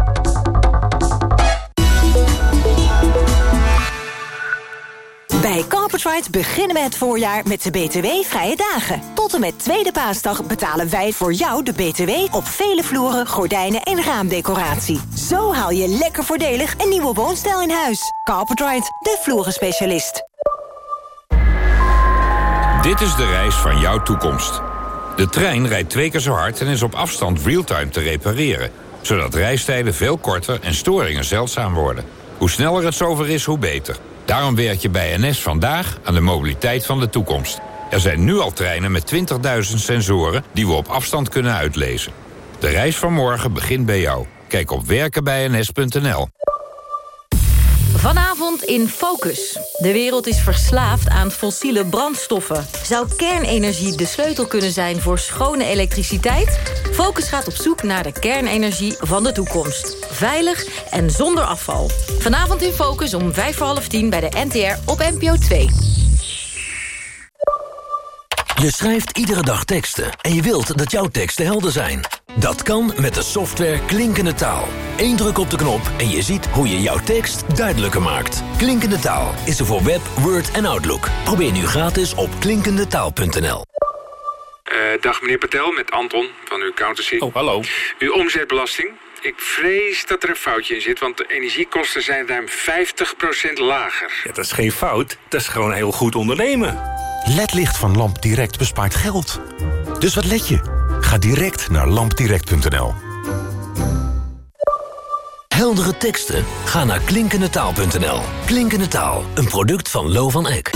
Bij Carpetride beginnen we het voorjaar met de BTW-vrije dagen. Tot en met tweede paasdag betalen wij voor jou de BTW... op vele vloeren, gordijnen en raamdecoratie. Zo haal je lekker voordelig een nieuwe woonstijl in huis. Carpetride, de vloerenspecialist. Dit is de reis van jouw toekomst. De trein rijdt twee keer zo hard en is op afstand real-time te repareren. Zodat reistijden veel korter en storingen zeldzaam worden. Hoe sneller het zover is, hoe beter. Daarom werk je bij NS vandaag aan de mobiliteit van de toekomst. Er zijn nu al treinen met 20.000 sensoren die we op afstand kunnen uitlezen. De reis van morgen begint bij jou. Kijk op werkenbijns.nl. Vanavond in Focus. De wereld is verslaafd aan fossiele brandstoffen. Zou kernenergie de sleutel kunnen zijn voor schone elektriciteit? Focus gaat op zoek naar de kernenergie van de toekomst. Veilig en zonder afval. Vanavond in Focus om vijf voor half tien bij de NTR op NPO 2. Je schrijft iedere dag teksten en je wilt dat jouw teksten helder zijn. Dat kan met de software Klinkende Taal. Eén druk op de knop en je ziet hoe je jouw tekst duidelijker maakt. Klinkende Taal is er voor Web, Word en Outlook. Probeer nu gratis op klinkendetaal.nl. Eh, dag meneer Patel, met Anton van uw accountancy. Oh, hallo. Uw omzetbelasting. Ik vrees dat er een foutje in zit, want de energiekosten zijn ruim 50% lager. Ja, dat is geen fout, dat is gewoon heel goed ondernemen. LED-licht van Lamp Direct bespaart geld. Dus wat let je? Ga direct naar lampdirect.nl. Heldere teksten? Ga naar klinkendetaal.nl. Klinkende Taal, een product van Lo van Eck.